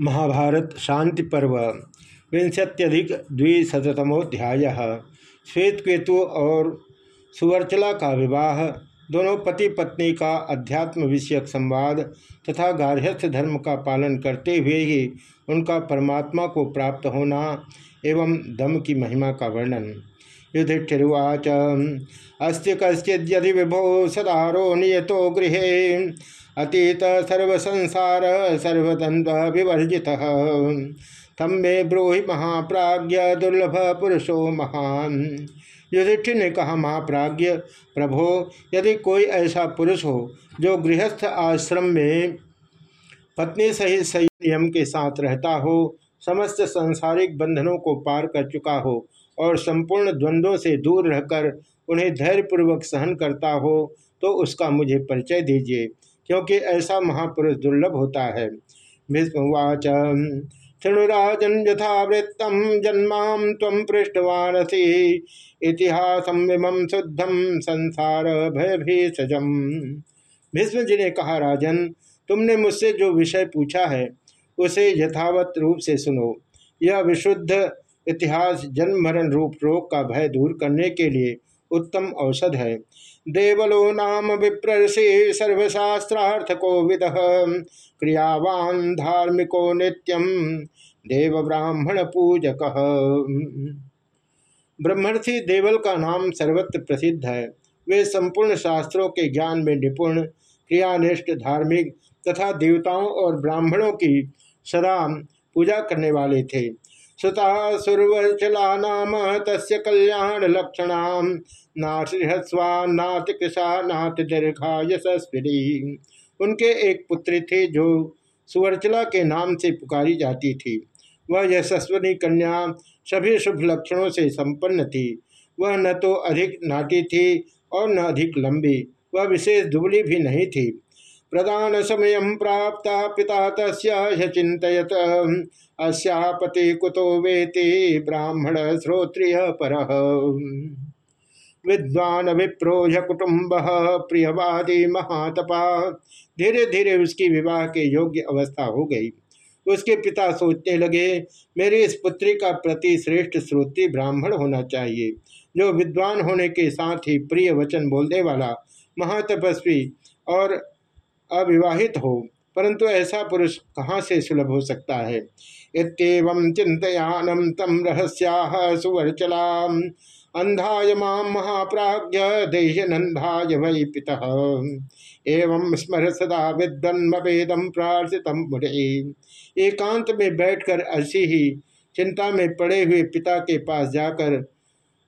महाभारत शांति पर्व, विंशत्यधिक द्विशतमोध्याय श्वेतकेतु और सुवर्चला का विवाह, दोनों पति पत्नी का अध्यात्म विषयक संवाद तथा गार्हस्थ धर्म का पालन करते हुए ही उनका परमात्मा को प्राप्त होना एवं दम की महिमा का वर्णन। युधिष्ठिर्वाच। अस्त कश्चिद्यदि विभो सदारो नियतो गृह। अतीत सर्वसंसार सर्वतंत्र विवर्जित तम मे ब्रूहि महाप्राज्य दुर्लभ पुरुषो महान। युधिष्ठिर ने कहा महाप्राज्य प्रभो, यदि कोई ऐसा पुरुष हो, जो गृहस्थ आश्रम में पत्नी सहित सही नियम के साथ रहता हो, समस्त संसारिक बंधनों को पार कर चुका हो और संपूर्ण द्वंद्वों से दूर रहकर उन्हें धैर्यपूर्वक सहन करता हो तो उसका मुझे परिचय दीजिए, क्योंकि ऐसा महापुरुष दुर्लभ होता है। भीष्मवाच शृणुराजन यथावृत्तम जन्मा तम पृष्ठवानसी इतिहासम विमम शुद्धम संसार भय भीष्म जी ने कहा, राजन, तुमने मुझसे जो विषय पूछा है, उसे यथावत रूप से सुनो। यह विशुद्ध इतिहास जन्म मरण रूप रोग का भय दूर करने के लिए उत्तम औषध है। देवलो नाम विप्रषि सर्वशास्त्रार्थको विद। क्रियावान धार्मिको नित्यम देव ब्राह्मण पूजक। ब्रह्मर्थी देवल का नाम सर्वत्र प्रसिद्ध है। वे संपूर्ण शास्त्रों के ज्ञान में निपुण, क्रियानिष्ठ, धार्मिक तथा देवताओं और ब्राह्मणों की सदा पूजा करने वाले थे। सुता सुरवचला नाम तस् कल्याण लक्षण नाहस्वा नात कृषा नात दीर्घा यशस्वी उनके एक पुत्री थे जो सुवर्चला के नाम से पुकारी जाती थी। वह यशस्वनी कन्या सभी शुभ लक्षणों से संपन्न थी। वह न तो अधिक नाटी थी और न अधिक लंबी। वह विशेष दुबली भी नहीं थी। प्रदान समय प्राप्त पिता तस्चिंतत अस्यापति कुतो वेति ब्राह्मण श्रोत्रिय पर। विद्वान विप्रोज कुटुम्ब, प्रियवादी महातपा। धीरे धीरे उसकी विवाह के योग्य अवस्था हो गई। उसके पिता सोचने लगे, मेरी इस पुत्री का प्रति श्रेष्ठ श्रोत्री ब्राह्मण होना चाहिए, जो विद्वान होने के साथ ही प्रिय वचन बोलने वाला, महातपस्वी और अविवाहित हो। परंतु ऐसा पुरुष कहाँ से सुलभ हो सकता है? इतम चिंतयानम तम रहस्या सुवर्चला अंधाय माम महाप्राज्य देशनंदाय वै पिता। एवं स्मर सदा विद्वन्मेदम प्रार्थित मुरे एकांत में बैठकर ऐसी ही चिंता में पड़े हुए पिता के पास जाकर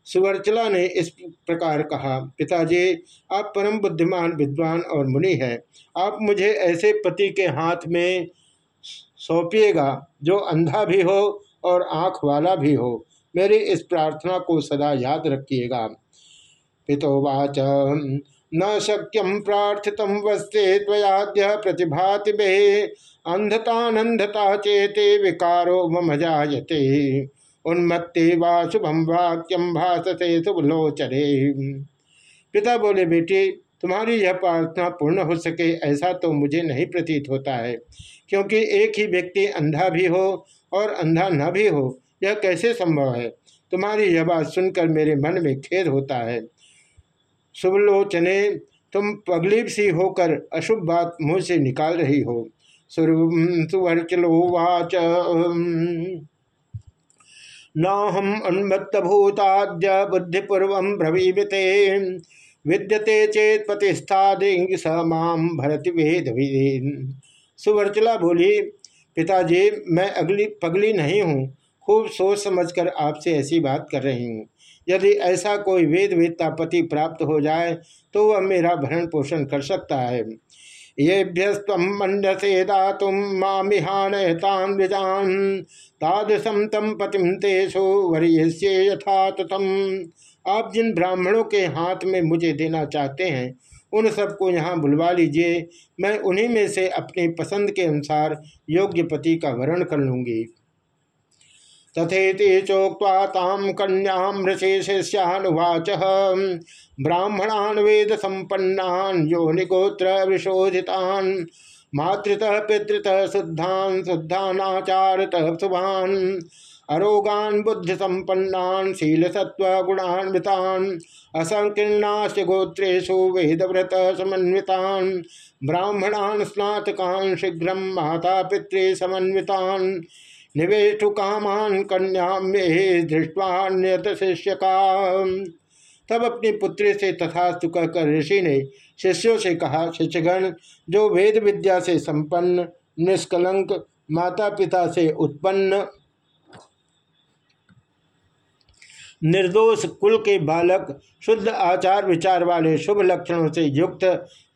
सुवर्चला ने इस प्रकार कहा, पिताजी, आप परम बुद्धिमान, विद्वान और मुनि हैं। आप मुझे ऐसे पति के हाथ में सौंपिएगा जो अंधा भी हो और आँख वाला भी हो। मेरी इस प्रार्थना को सदा याद रखिएगा। पितोवाच न शक्यम प्रार्थित वस्ते त्वयाद्य प्रतिभाति बे अंधतानंधता चेते विकारो मम जायते। उन्मत्ते वा शुभम वाक्यम भाषते शुभलोचरे पिता बोले, बेटी, तुम्हारी यह प्रार्थना पूर्ण हो सके, ऐसा तो मुझे नहीं प्रतीत होता है। क्योंकि एक ही व्यक्ति अंधा भी हो और अंधा न भी हो, यह कैसे संभव है? तुम्हारी यह बात सुनकर मेरे मन में खेद होता है। शुभलोचने तुम पगलीब सी होकर अशुभ बात मुँह से निकाल रही हो। सुवर्चलोवाच न हम उन्मत्तभूताद्य बुद्धिपूर्व ब्रवीते विद्यते चेत पतिष्ठादेंग स माम भरत वेद सुवर्चला बोली, पिताजी, मैं अगली पगली नहीं हूँ। खूब सोच समझकर आपसे ऐसी बात कर रही हूँ। यदि ऐसा कोई वेद वेदता पति प्राप्त हो जाए तो वह मेरा भरण पोषण कर सकता है। येभ्यस्व मंडसे दातुम मामिहान तान तादृशम तम पतिम तेसो वरीयस्य यथा तथम आप जिन ब्राह्मणों के हाथ में मुझे देना चाहते हैं, उन सबको यहाँ बुलवा लीजिए। मैं उन्हीं में से अपनी पसंद के अनुसार योग्य पति का वर्ण कर लूँगी। तथेति चोक्ता ताम कन्याम ऋषिशिष्यानुवाच। ब्राह्मणान वेद संपन्नान यो निगोत्र विशोधितान मातृतः पितृतः शुद्धान, शुद्धानाचारतः शुभान अरोगान बुद्धि शील सत्व गुणान्वितान असंकीर्णाश गोत्रेशु वेदव्रत समन्वितान, ब्राह्मणान स्नातकान शीघ्र माता पितृ समन्वितान निवेशु कामान कन्या में दृष्टवान्यत शिष्य का तब अपनी पुत्री से तथास्तु कहकर ऋषि ने शिष्यों से कहा, शिष्यगण, जो वेद विद्या से संपन्न, निष्कलंक माता पिता से उत्पन्न निर्दोष कुल के बालक, शुद्ध आचार विचार वाले शुभ लक्षणों से युक्त,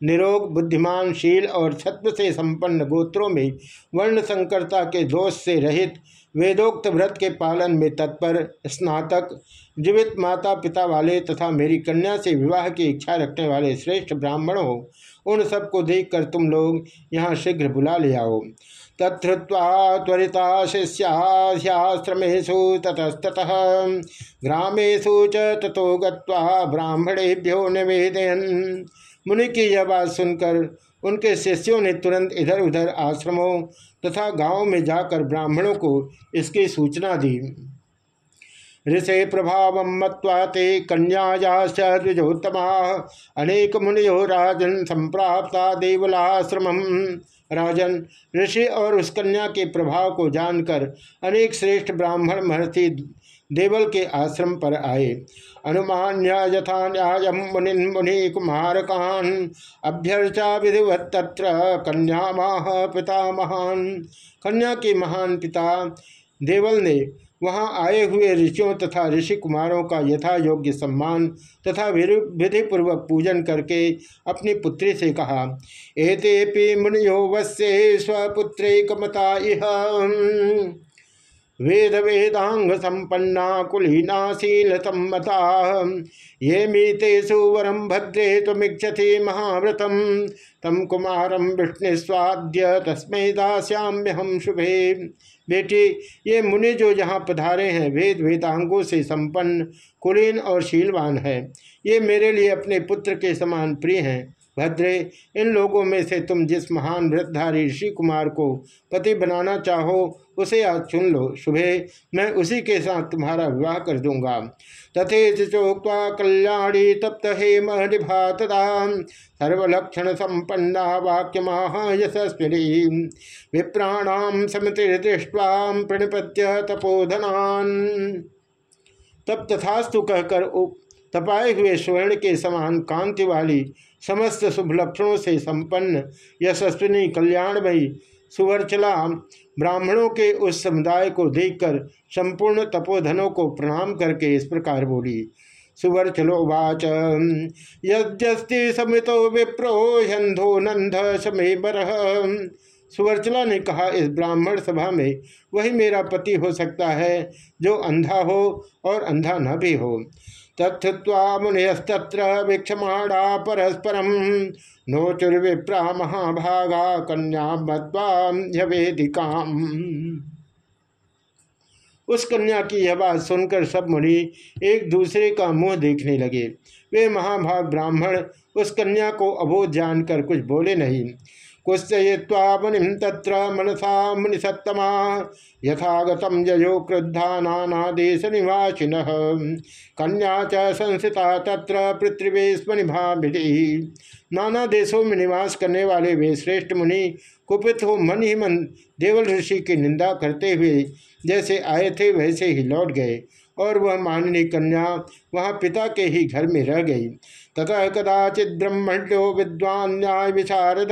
निरोग, बुद्धिमान, शील और छत्व से संपन्न गोत्रों में वर्ण संकरता के दोष से रहित वेदोक्त व्रत के पालन में तत्पर, स्नातक, जीवित माता पिता वाले तथा मेरी कन्या से विवाह की इच्छा रखने वाले श्रेष्ठ ब्राह्मण हो, उन सबको देखकर तुम लोग यहाँ शीघ्र बुला ले आओ। तत्वा त्वरिता शिष्याश्रमेशु ततस्त ग्रामेशु च ग्राह्मणेभ्यो गब्राह्मणेभ्यो निवेदयन। मुनि की यह बात सुनकर उनके शिष्यों ने तुरंत इधर उधर आश्रमों तथा गाँवों में जाकर ब्राह्मणों को इसकी सूचना दी। ऋषे प्रभाव मत्वा ते अनेक मुनियो राजन संप्राप्ता देवलाश्रम राजन, ऋषि और उस कन्या के प्रभाव को जानकर अनेक श्रेष्ठ ब्राह्मण महर्षि देवल के आश्रम पर आए। अनुमान्य यथा न्याय मुनि मुनि कुमारकान, अभ्यर्चा विधिवत तत्र कन्या माह पिता महान कन्या के महान पिता देवल ने वहाँ आए हुए ऋषियों तथा ऋषि कुमारों का यथा योग्य सम्मान तथा विधि पूर्वक पूजन करके अपनी पुत्री से कहा एते मुनियो वश्य स्वपुत्रैकमता इह। वेद वेदांग संपन्ना कुलीनाशील सम्मता ये मीतेषु वरम भद्रे तमीक्षति महाव्रतम तम कुमारम विष्णुस्वाद्य तस्मै दास्याम्य हम शुभे। बेटी, ये मुनि जो यहाँ पधारे हैं, वेद वेदांगों से संपन्न, कुलीन और शीलवान है। ये मेरे लिए अपने पुत्र के समान प्रिय हैं। भद्रे, इन लोगों में से तुम जिस महान वृद्धारी ऋषि कुमार को पति बनाना चाहो, उसे आज चुन लो। सुबह मैं उसी के साथ तुम्हारा विवाह कर दूँगा। तथे चोक्वा कल्याणी तप्त हे महनिभा तदा सर्वलक्षण संपन्ना वाक्य यशस्विनी विप्राणाम समितिर्दृष्टवा प्रणिपत्य तपोधनान। तब तथास्तु कहकर तपाए हुए स्वर्ण के समान कांति वाली समस्त शुभ लक्षणों से संपन्न यशस्विनी कल्याणमयी सुवर्चला ब्राह्मणों के उस समुदाय को देखकर संपूर्ण तपोधनों को प्रणाम करके इस प्रकार बोली सुवर्चलोवाच यद्यस्ति समितो विप्रो यंधो नंद समय बरह। सुवर्चला ने कहा, इस ब्राह्मण सभा में वही मेरा पति हो सकता है जो अंधा हो और अंधा न भी हो। तत्वा मुनियस्तत्र वीक्षमाणा परस्परम। नोचुर्विप्रा महाभागा कन्या मत्वा उस कन्या की यह बात सुनकर सब मुनि एक दूसरे का मुँह देखने लगे। वे महाभाग ब्राह्मण उस कन्या को अबोध जानकर कुछ बोले नहीं। कुत्सय्वा मुनि तत्र मनसा मुनिसत्तमा। यथागत जयो क्रुद्धा नाना देश निवासिन कन्या च संस्थिता तत्र पृथ्वी नाना देशों में निवास करने वाले वे श्रेष्ठ मुनि, कुपित हो मन ही मन देवल ऋषि की निंदा करते हुए जैसे आए थे वैसे ही लौट गए और वह माननी कन्या वहाँ पिता के ही घर में रह गई। ततः कदाचित ब्रह्मण्यो विद्वान विशारद।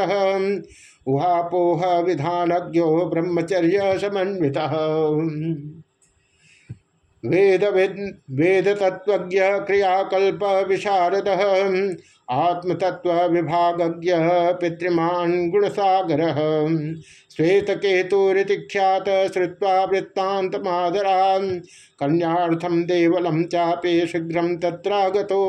उहापोह विधानज्ञो ब्रह्मचर्य समन्वित वेद वेद तत्व क्रियाकल्प विशारद आत्मतत्व विभागज्ञ पितृमान गुणसागर श्वेत केतुरिख्यात श्रुवा वृत्तांतमादरा कन्यार्थम देवलम चापे शीघ्र तत्रागतो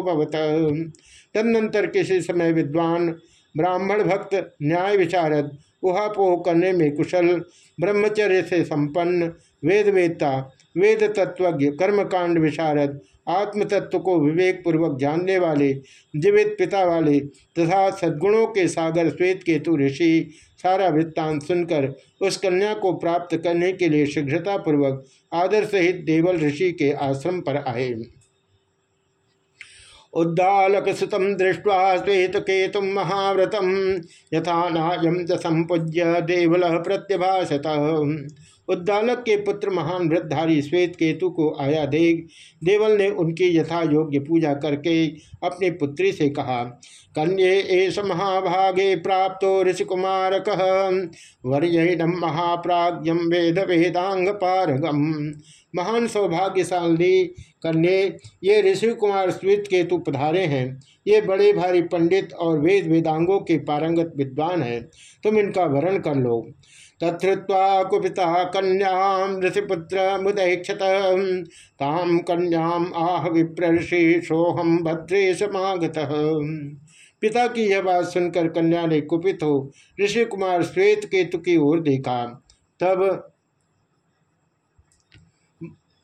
तदनंतर किसी समय विद्वान ब्राह्मण भक्त न्याय विचारद, उहापोह करने में कुशल, ब्रह्मचर्य से संपन्न, वेदवेत्ता वेद तत्वज्ञ कर्मकांड विशारद आत्म तत्व को विवेक पूर्वक जानने वाले, जीवित पिता वाले तथा सद्गुणों के सागर श्वेत केतु ऋषि सारा वृत्तांत सुनकर उस कन्या को प्राप्त करने के लिए शीघ्रतापूर्वक आदर सहित देवल ऋषि के आश्रम पर आए। उद्दालक सुतम दृष्टवा श्वेत केतु महाव्रतम यथा नायम च संपूज्य देवल प्रत्यभाषत उद्दालक के पुत्र महान वृद्धारी श्वेत केतु को आया देख देवल ने उनकी यथा योग्य पूजा करके अपनी पुत्री से कहा, कन्ये एस महाभागे प्राप्त ऋषिकुमार कह वर्यम महाप्राज्यम वेद वेदांग पारगम महान सौभाग्यशाली कन्ये ये ऋषि कुमार श्वेत केतु पधारे हैं। ये बड़े भारी पंडित और वेद वेदांगों के पारंगत विद्वान हैं। तुम इनका वरण कर लो। तत्वा कुपिता कन्याम ऋषिपुत्र मुदैक्षत। ताम कन्याम आह विप्रषि सोहम भद्रे समागत। पिता की यह बात सुनकर कन्या ने कुपित हो ऋषि कुमार श्वेत केतु की ओर देखा। तब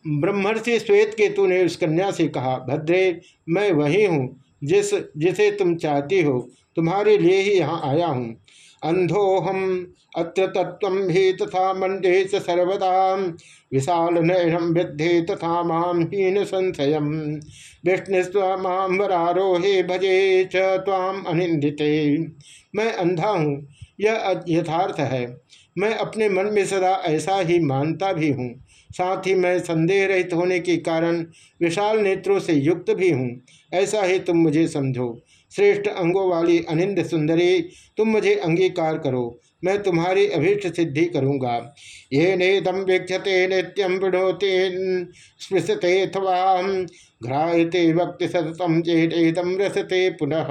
ब्रह्मर्षि श्वेत केतु ने उस कन्या से कहा, भद्रे, मैं वही हूँ जिस, जिसे तुम चाहती हो, तुम्हारे लिए ही यहाँ आया हूँ। अंधोहम अत्र तत्व भी तथा मंडे सर्वदा। विशाल नयनम विद्धे तथा माम हीन संशय। विष्णुस्व माम वरारोहे भजे चाम अनिंदिते मैं अंधा हूँ, यह यथार्थ है। मैं अपने मन में सदा ऐसा ही मानता भी हूँ। साथ ही मैं संदेह रहित होने के कारण विशाल नेत्रों से युक्त भी हूँ। ऐसा ही तुम मुझे समझो। श्रेष्ठ अंगों वाली अनिंद सुंदरी, तुम मुझे अंगीकार करो। मैं तुम्हारी अभीष्ट सिद्धि करूँगा। ये नेदम वीक्षते नित्यम विणोते स्पृशते अथवा घ्रायते भक्ति सततम चेदम रसते पुनः।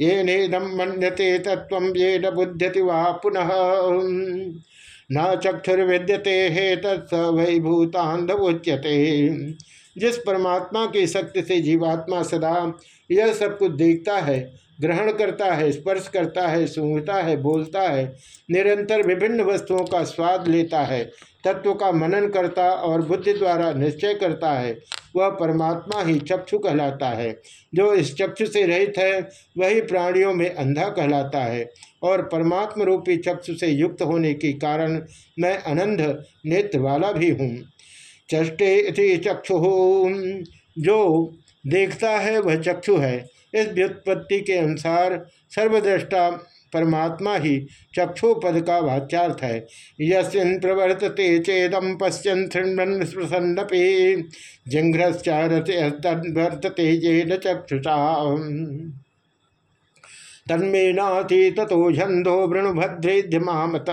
ये नेदम मन्यते तत्व ये न बुध्यति वा पुनः। न चक्षुर्विद्यते हे तत्सवैभूतांध उच्यते जिस परमात्मा की शक्ति से जीवात्मा सदा यह सब कुछ देखता है, ग्रहण करता है, स्पर्श करता है, सूंघता है, बोलता है, निरंतर विभिन्न वस्तुओं का स्वाद लेता है तत्व का मनन करता और बुद्धि द्वारा निश्चय करता है, वह परमात्मा ही चक्षु कहलाता है। जो इस चक्षु से रहित है, वही प्राणियों में अंधा कहलाता है और परमात्म रूपी चक्षु से युक्त होने के कारण मैं अनंध नेत्र वाला भी हूँ। चष्टे चक्षु, जो देखता है वह चक्षु है। इस व्युत्पत्ति के अनुसार सर्वद्रष्टा परमात्मा ही चक्षु पद का वाच्यार्थ है। यस्न प्रवर्तते चेदम पश्यन शृण्वन स्पृशन्नपि। जिघ्रश्चारते ये चक्षुषा। तन्मे नाथी तथो झंधो वृणुभद्रेद्यमामत।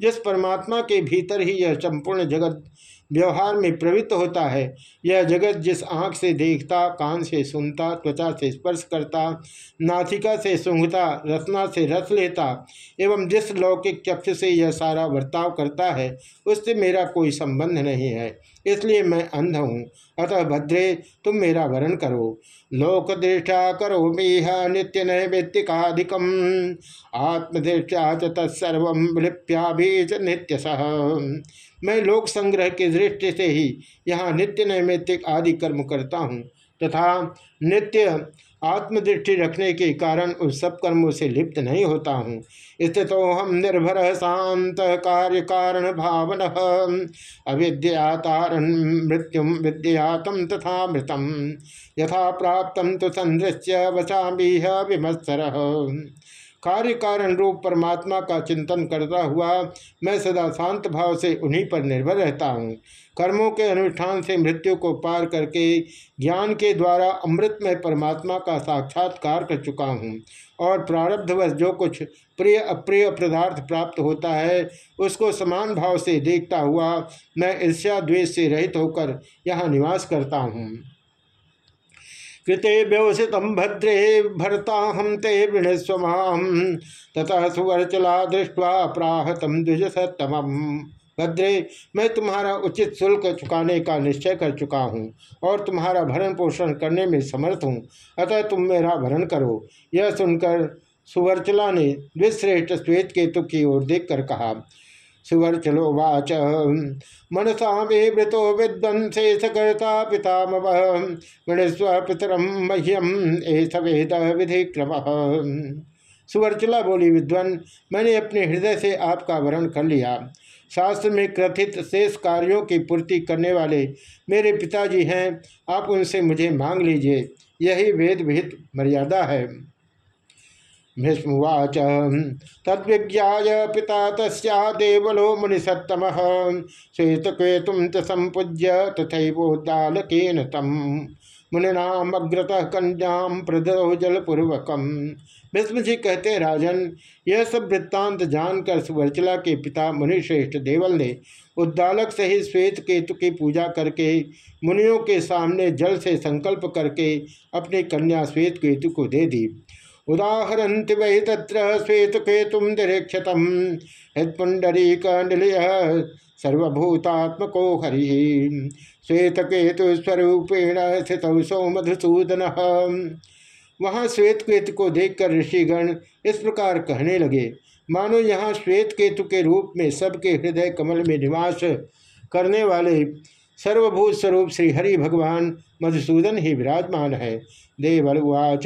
जिस परमात्मा के भीतर ही यह संपूर्ण जगत व्यवहार में प्रवृत्त होता है। यह जगत जिस आँख से देखता, कान से सुनता, त्वचा से स्पर्श करता नाथिका से सूंघता, रसना से रस लेता, एवं जिस लौकिक चक्ष से यह सारा बर्ताव करता है, उससे मेरा कोई संबंध नहीं है। इसलिए मैं अंध हूँ। अतः भद्रे, तुम मेरा वरण करो। लोक दृष्टा करो मेह नित्य नैमित्तिकाधिकम आत्मदृष्टा तत्सर्व नित्य सह मैं लोक संग्रह की दृष्टि से ही यहाँ नित्य नैमित्तिक आदि कर्म करता हूँ तथा नित्य आत्मदृष्टि रखने के कारण उस सब कर्मों से लिप्त नहीं होता हूँ। स्थितो हम निर्भर शांत कार्य कारण भावन अविद्यातारण मृत्युम विद्यातम तथा मृतम। यथा प्राप्त तो संदृश्य वचा विमत्सर। कार्य कारण रूप परमात्मा का चिंतन करता हुआ मैं सदा शांत भाव से उन्हीं पर निर्भर रहता हूँ। कर्मों के अनुष्ठान से मृत्यु को पार करके ज्ञान के द्वारा अमृतमय परमात्मा का साक्षात्कार कर चुका हूँ और प्रारब्धवश जो कुछ प्रिय अप्रिय पदार्थ प्राप्त होता है, उसको समान भाव से देखता हुआ मैं ईर्ष्या द्वेष से रहित होकर यहाँ निवास करता हूँ। कृते व्यवसित भद्रे भरता हम ते वृणस्व तथा सुवर्चला दृष्टवा प्राहतम द्विज सत्तम भद्रे, मैं तुम्हारा उचित शुल्क चुकाने का निश्चय कर चुका हूँ और तुम्हारा भरण पोषण करने में समर्थ हूँ। अतः तुम मेरा भरण करो। यह सुनकर सुवर्चला ने विश्रेष्ठ श्वेत केतु की ओर देखकर कहा सुवर्चलोवाच। मनसा मे वृतो विद्वंसे सकर्ता पितामव गणस्व पितरम मह्यम एस वेद विधिक्रम। सुवर्चला बोली, विद्वन, मैंने अपने हृदय से आपका वरण कर लिया। शास्त्र में कथित शेष कार्यों की पूर्ति करने वाले मेरे पिताजी हैं। आप उनसे मुझे मांग लीजिए। यही वेद विहित मर्यादा है। भीष्मवाच तद्विज्ञा पिता तस्या देवलो मुनिसत्तम। श्वेतकेतुम च संपूज्य तथोदालकेन तम मुनिनामग्रत कन्याम प्रदो जलपूर्वकम भीष्म जी कहते, राजन, यह सब वृत्तांत जानकर सुवर्चला के पिता मुनिश्रेष्ठ देवल ने उद्दालक सहित श्वेत केतु की पूजा करके मुनियों के सामने जल से संकल्प करके अपनी कन्या श्वेत केतु को दे दी। उदाहरत वही तत्र श्वेत केतुम निरीक्षत। हृत्पुंडरीक निलय सर्वभूतात्मको हरि। श्वेत केतु स्वरूपेण स्थित सौ मधुसूदन वहाँ श्वेत केतु को देखकर ऋषिगण इस प्रकार कहने लगे, मानो यहाँ श्वेत केतु के रूप में सबके हृदय कमल में निवास करने वाले सर्वभूत स्वरूप श्री हरि भगवान मधुसूदन ही विराजमान है। देवलुवाच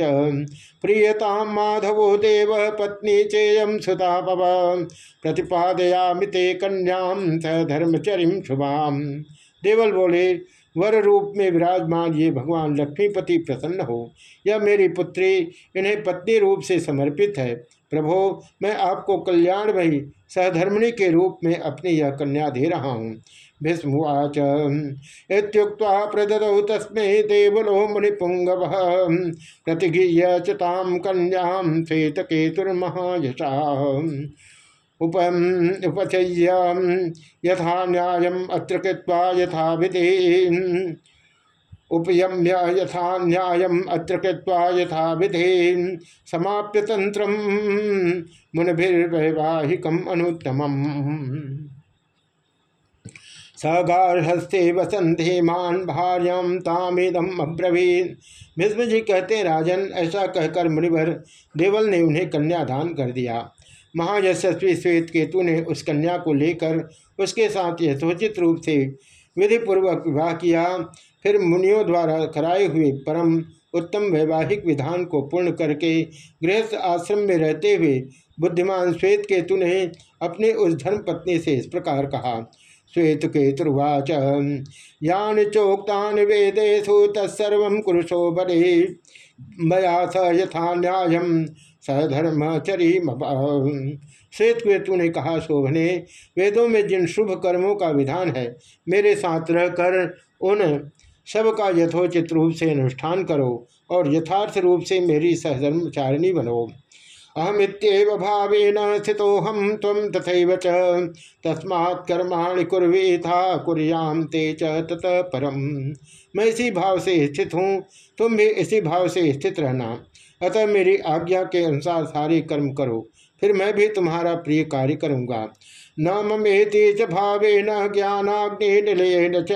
प्रियता माधवो देव पत्नी चेयम सुता पव। प्रतिपादयामि ते कन्याम स धर्मचरिम शुभाम देवल बोले, वर रूप में विराजमान ये भगवान लक्ष्मीपति प्रसन्न हो। यह मेरी पुत्री इन्हें पत्नी रूप से समर्पित है। प्रभो, मैं आपको कल्याण कल्याणमयी सहधर्मिणी के रूप में अपनी यह कन्या दे रहा हूँ। भीष्मवाच इतुक्ता प्रददौ तस्मै देवलो मुनिपुंगव प्रतिगीय चताम श्वेतकेतुर्महायशा उपचय्य यथा न्याय अत्र कृत्वा यथा विधि उपयम्य यथा न्याय अत्र कृत्वा यथा विधि समाप्य तंत्र मुनिर्वैवाहिकम अनुत्तम सगार्हस्ते वसंधेमान भार्यम तामेदम अब्रवीन। भीष्म जी कहते, राजन, ऐसा कहकर मुनिवर देवल ने उन्हें कन्यादान कर दिया। महायशस्वी श्वेत केतु ने उस कन्या को लेकर उसके साथ यथोचित रूप से विधिपूर्वक विवाह किया। फिर मुनियों द्वारा कराए हुए परम उत्तम वैवाहिक विधान को पूर्ण करके गृहस्थ आश्रम में रहते हुए बुद्धिमान श्वेत केतु ने अपने उस धर्म पत्नी से इस प्रकार कहा श्वेत केतुर्वाच यान चोक्ता वेदेशु तत्सर्व कुरुषो बड़े मया स यथा न्याय सधर्मचरी श्वेत केतु ने कहा, शोभने, वेदों में जिन शुभ कर्मों का विधान है, मेरे साथ रहकर उन सब का यथोचित रूप से अनुष्ठान करो और यथार्थ रूप से मेरी सहधर्मचारिणी बनो। अहमित्येव भावेन स्थितोहम तम तथा च। तस्मात् कर्माणि कुर्वेथा कुरियाम ते च ततः परम। मैं इसी भाव से स्थित हूँ, तुम भी इसी भाव से स्थित रहना। अतः मेरी आज्ञा के अनुसार सारे कर्म करो, फिर मैं भी तुम्हारा प्रिय कार्य करूँगा। न ममेति च भावेन ज्ञानाग्निलयेन च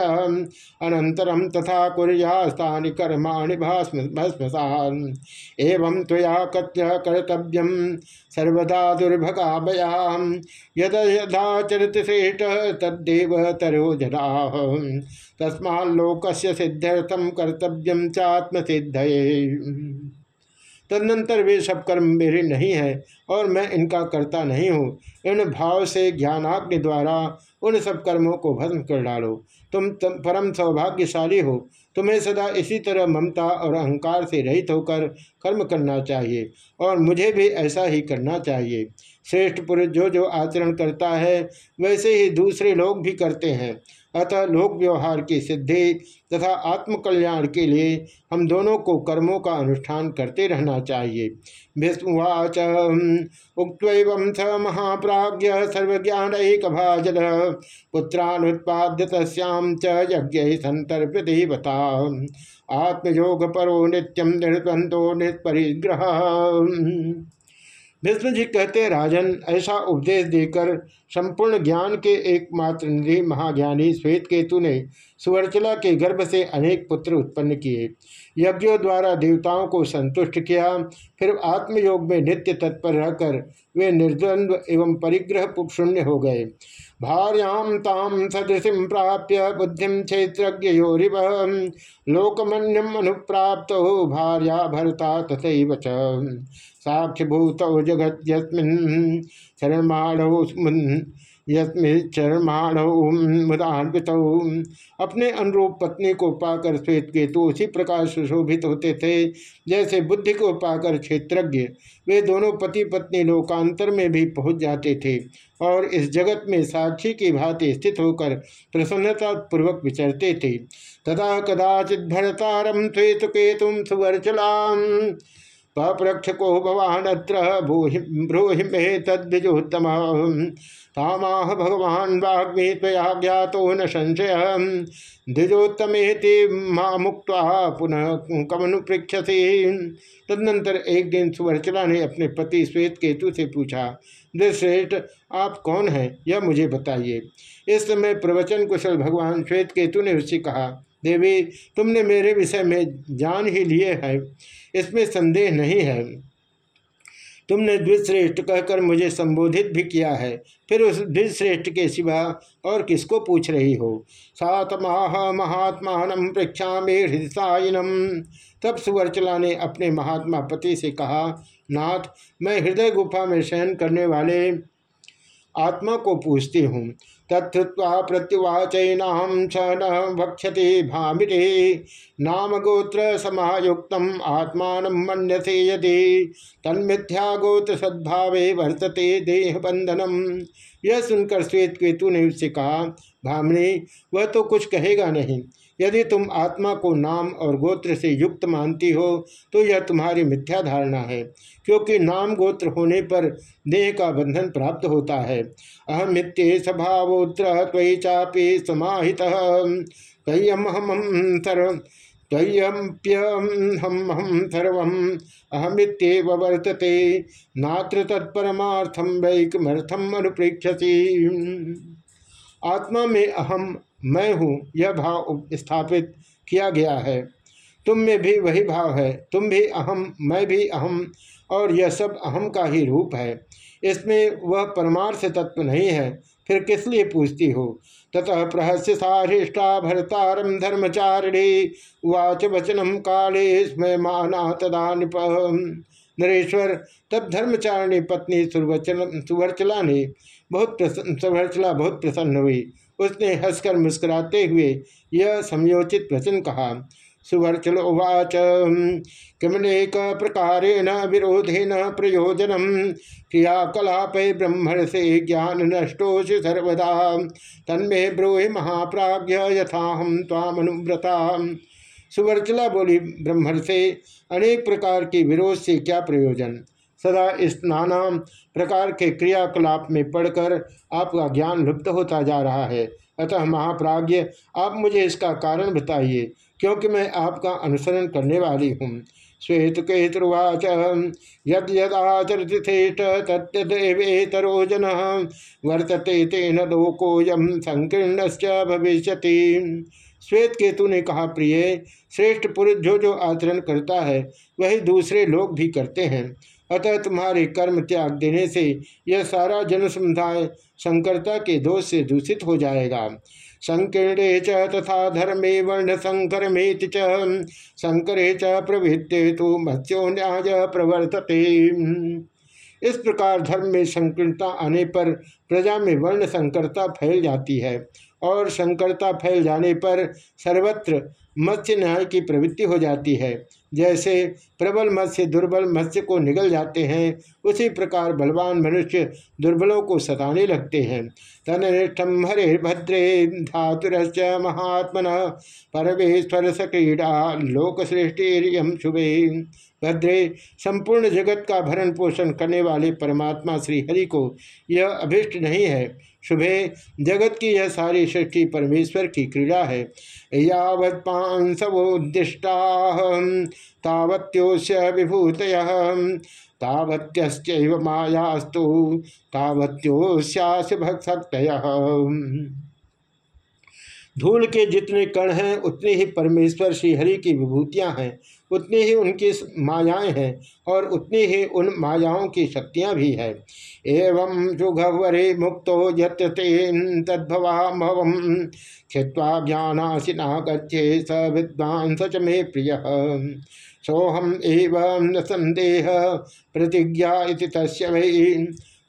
अनंतरम तथा कुर्यास्तानि कर्माणि भस्मसान। एवं त्वया कथ्य कर्तव्यम सर्वदा दुर्भगाभयाम यद यदाचरित श्रेष्ठ तद्देव तरो जरा तस्माल्लोकस्य सिद्ध्यर्थम कर्तव्यम चात्मसिद्धये। तदनंतर वे सब कर्म मेरे नहीं हैं और मैं इनका करता नहीं हूँ। इन भाव से ज्ञानाग्नि द्वारा उन सब कर्मों को भस्म कर डालो। तुम तम परम सौभाग्यशाली हो। तुम्हें सदा इसी तरह ममता और अहंकार से रहित होकर कर्म करना चाहिए और मुझे भी ऐसा ही करना चाहिए। श्रेष्ठ पुरुष जो जो आचरण करता है, वैसे ही दूसरे लोग भी करते हैं। अतः लोक व्यवहार की सिद्धि तथा आत्मकल्याण के लिए हम दोनों को कर्मों का अनुष्ठान करते रहना चाहिए। भीष्मवाच उक्त स महाप्राज्य सर्वज्ञान एक भाजल पुत्रानुत्पाद्य तस्याम च यज्ञ संतर्प्यता आत्मयोग परो नित्यम निर्द्वंदो निष्परिग्रह। भीष्म जी कहते, राजन, ऐसा उपदेश देकर संपूर्ण ज्ञान के एकमात्र निधि महाज्ञानी श्वेत केतु ने सुवर्चला के गर्भ से अनेक पुत्र उत्पन्न किए। यज्ञों द्वारा देवताओं को संतुष्ट किया, फिर आत्मयोग में नित्य तत्पर रहकर वे निर्द्वंद्व एवं परिग्रह शून्य हो गए। भार्यां तां सदृशीं प्राप्य बुद्धिं क्षेत्रज्ञयोरिव। लोकमन्यम अनुप्राप्त भार्या भरता तथैव च। साक्षिभूतौ जगत यस्मिन् शरणमाणौ मुदान्वित अपने अनुरूप पत्नी को पाकर श्वेत केतु उसी प्रकार सुशोभित होते थे, जैसे बुद्धि को पाकर क्षेत्रज्ञ। वे दोनों पति पत्नी लोकांतर में भी पहुँच जाते थे और इस जगत में साक्षी की भांति स्थित होकर प्रसन्नता पूर्वक विचरते थे। तथा कदाचित भरतारम श्वेत केतुम सुवर्चलाम पप्रक्षको भवानत्र ब्रूहि मे तद्विजोत्तम तामाह भगवान वाग्मी तया ज्ञातो न संशय द्विजोत्तमेति माँ मुक्त पुनः कमनु पृक्षसी तदनंतर एक दिन सुवर्चला ने अपने पति श्वेत केतु से पूछा दृश्रेष्ठ आप कौन हैं? यह मुझे बताइए। इस समय प्रवचन कुशल भगवान श्वेत केतु ने उससे कहा, देवी, तुमने मेरे विषय में जान ही लिए है। इसमें संदेह नहीं है। तुमने द्विश्रेष्ठ कहकर मुझे संबोधित भी किया है। फिर उस द्विश्रेष्ठ के सिवा और किसको पूछ रही हो? सात माह महात्मान पृक्षा हृदयनम तब सुवर्चला ने अपने महात्मा पति से कहा, नाथ, मैं हृदय गुफा में शयन करने वाले आत्मा को पूछती हूँ। तत्वा प्रत्युवाचनाम च न भक्षति भामिरे नाम गोत्र समायुक्त आत्मा मन्यसे यदि। तन्मिथ्या गोत्र सद्भावे वर्तते देह बंधनम यह सुनकर श्वेत केतु ने उससे कहा, भामनी, वह तो कुछ कहेगा नहीं। यदि तुम आत्मा को नाम और गोत्र से युक्त मानती हो तो यह तुम्हारी मिथ्या धारणा है, क्योंकि नाम गोत्र होने पर देह का बंधन प्राप्त होता है। अहम मित्य स्वभावोत्र त्वयि चापी समाहित। तयम हम सर्व तय्यम्प्यम हम हम सर्व अहमित्यव वर्तते, नात्र तत्परमार्थम वैकमर्थम अनुप्रेक्षसी आत्मा में अहम मैं हूँ, यह भाव स्थापित किया गया है। तुम में भी वही भाव है, तुम भी अहम, मैं भी अहम, और यह सब अहम का ही रूप है। इसमें वह परमार्थ तत्व नहीं है, फिर किस लिए पूछती हो? ततः प्रहस्य सारिष्टा भरतारम धर्मचारिणी, वाच वचनम काले स्मय माना तदा निप नरेश्वर, तब धर्मचारिणी पत्नी सुवर्चला ने बहुत प्रसन्न, सुवर्चला बहुत प्रसन्न हुई। उसने हंसकर मुस्कुराते हुए यह समयोचित वचन कहा, सुवर्चल उवाच। किमनेक प्रकारेण विरोधेन प्रयोजनम? क्रियाकलाप ब्रह्मण से ज्ञान नष्टोश सर्वदा। तन्मे ब्रूहि महाप्राज्य यथा हम तामनुव्रता सुवर्चला बोली, ब्रह्मण से अनेक प्रकार के विरोध से क्या प्रयोजन? सदा इस नाना प्रकार के क्रियाकलाप में पढ़कर आपका ज्ञान लुप्त होता जा रहा है। अतः महाप्राज्य आप मुझे इसका कारण बताइए, क्योंकि मैं आपका अनुसरण करने वाली हूँ। श्वेत केतुवाच यद यदाचरति श्रेष्ठ जन वर्तते तेन लोकोयम संकीर्ण भविष्य श्वेत केतु ने कहा, प्रिय, श्रेष्ठ पुरुष जो जो आचरण करता है, वही दूसरे लोग भी करते हैं। अतः तुम्हारे कर्म त्याग देने से यह सारा जन समुदाय संकरता के दोष से दूषित हो जाएगा। संकीर्णे च तथा धर्मे वर्ण संकर में च। संकरे च प्रवृत्ते तो मत्स्यो न्याय प्रवर्तते। इस प्रकार धर्म में संकीर्णता आने पर प्रजा में वर्ण संकरता फैल जाती है और संकरता फैल जाने पर सर्वत्र मत्स्य न्याय की प्रवृत्ति हो जाती है। जैसे प्रबल मत्स्य दुर्बल मत्स्य को निगल जाते हैं, उसी प्रकार बलवान मनुष्य दुर्बलों को सताने लगते हैं। तनिष्ठम हरे भद्रे धातुर महात्मन परमेश्वर सक्रीड़ा लोक सृष्टि शुभे। भद्रे, संपूर्ण जगत का भरण पोषण करने वाले परमात्मा श्री हरि को यह अभिष्ट नहीं है। शुभे, जगत की यह सारी सृष्टि परमेश्वर की क्रीड़ा है। यावत पांसवोदिष्टा तावत्योस्य विभूत तावत्यश्च मायास्तु तावत्योस्यास भक्त धूल के जितने कण हैं, उतने ही परमेश्वर श्रीहरि की विभूतियाँ हैं। उतनी ही उनकी मायाएँ हैं और उतनी ही उन मायाओं की शक्तियाँ भी हैं। एवं जुघवरे मुक्तो यत्यतेन तद्भवामवम क्षित्वा ज्ञानाशिना गच्छे स विद्वान सच मे प्रिय। सोहम एवं न संदेह प्रतिज्ञा तस्य वही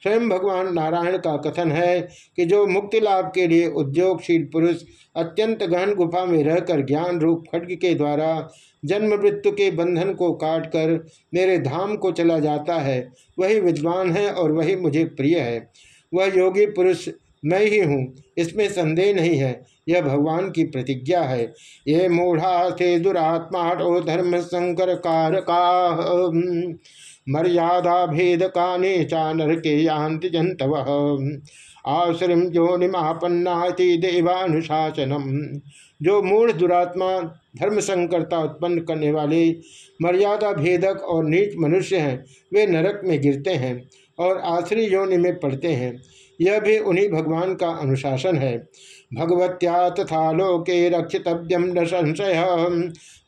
स्वयं भगवान नारायण का कथन है कि जो मुक्ति लाभ के लिए उद्योगशील पुरुष अत्यंत गहन गुफा में रहकर ज्ञान रूप खड्ग के द्वारा जन्म मृत्यु के बंधन को काटकर मेरे धाम को चला जाता है, वही विद्वान है और वही मुझे प्रिय है। वह योगी पुरुष मैं ही हूँ, इसमें संदेह नहीं है, यह भगवान की प्रतिज्ञा है। ये मूढ़ा थे दुरात्मा धर्म संकर कारका। मर्यादा भेद काने चानर के यांति जंतव आश्रम जो निमापन्नाति देवानुशासनम। जो मूढ़ दुरात्मा धर्म संकरता उत्पन्न करने वाले मर्यादा भेदक और नीच मनुष्य हैं, वे नरक में गिरते हैं और आश्री योनि में पड़ते हैं। यह भी उन्हीं भगवान का अनुशासन है। भगवत्या तथा लोके रक्षितव्यम न संशय।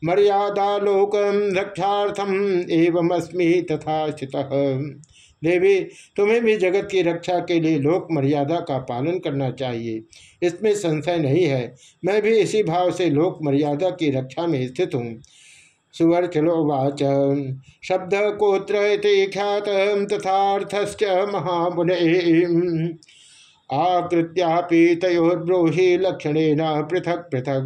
मर्यादा लोक रक्षार्थम एवं अस्मी तथा स्थित। देवी, तुम्हें भी जगत की रक्षा के लिए लोक मर्यादा का पालन करना चाहिए। इसमें संशय नहीं है। मैं भी इसी भाव से लोक मर्यादा की रक्षा में स्थित हूँ। सुवर्चलोवाच शब्द कोत्र ख्यात तथार्थश्च महामुन। आकृत्यापि तयोर्ब्रोहि लक्षणेन पृथक पृथक।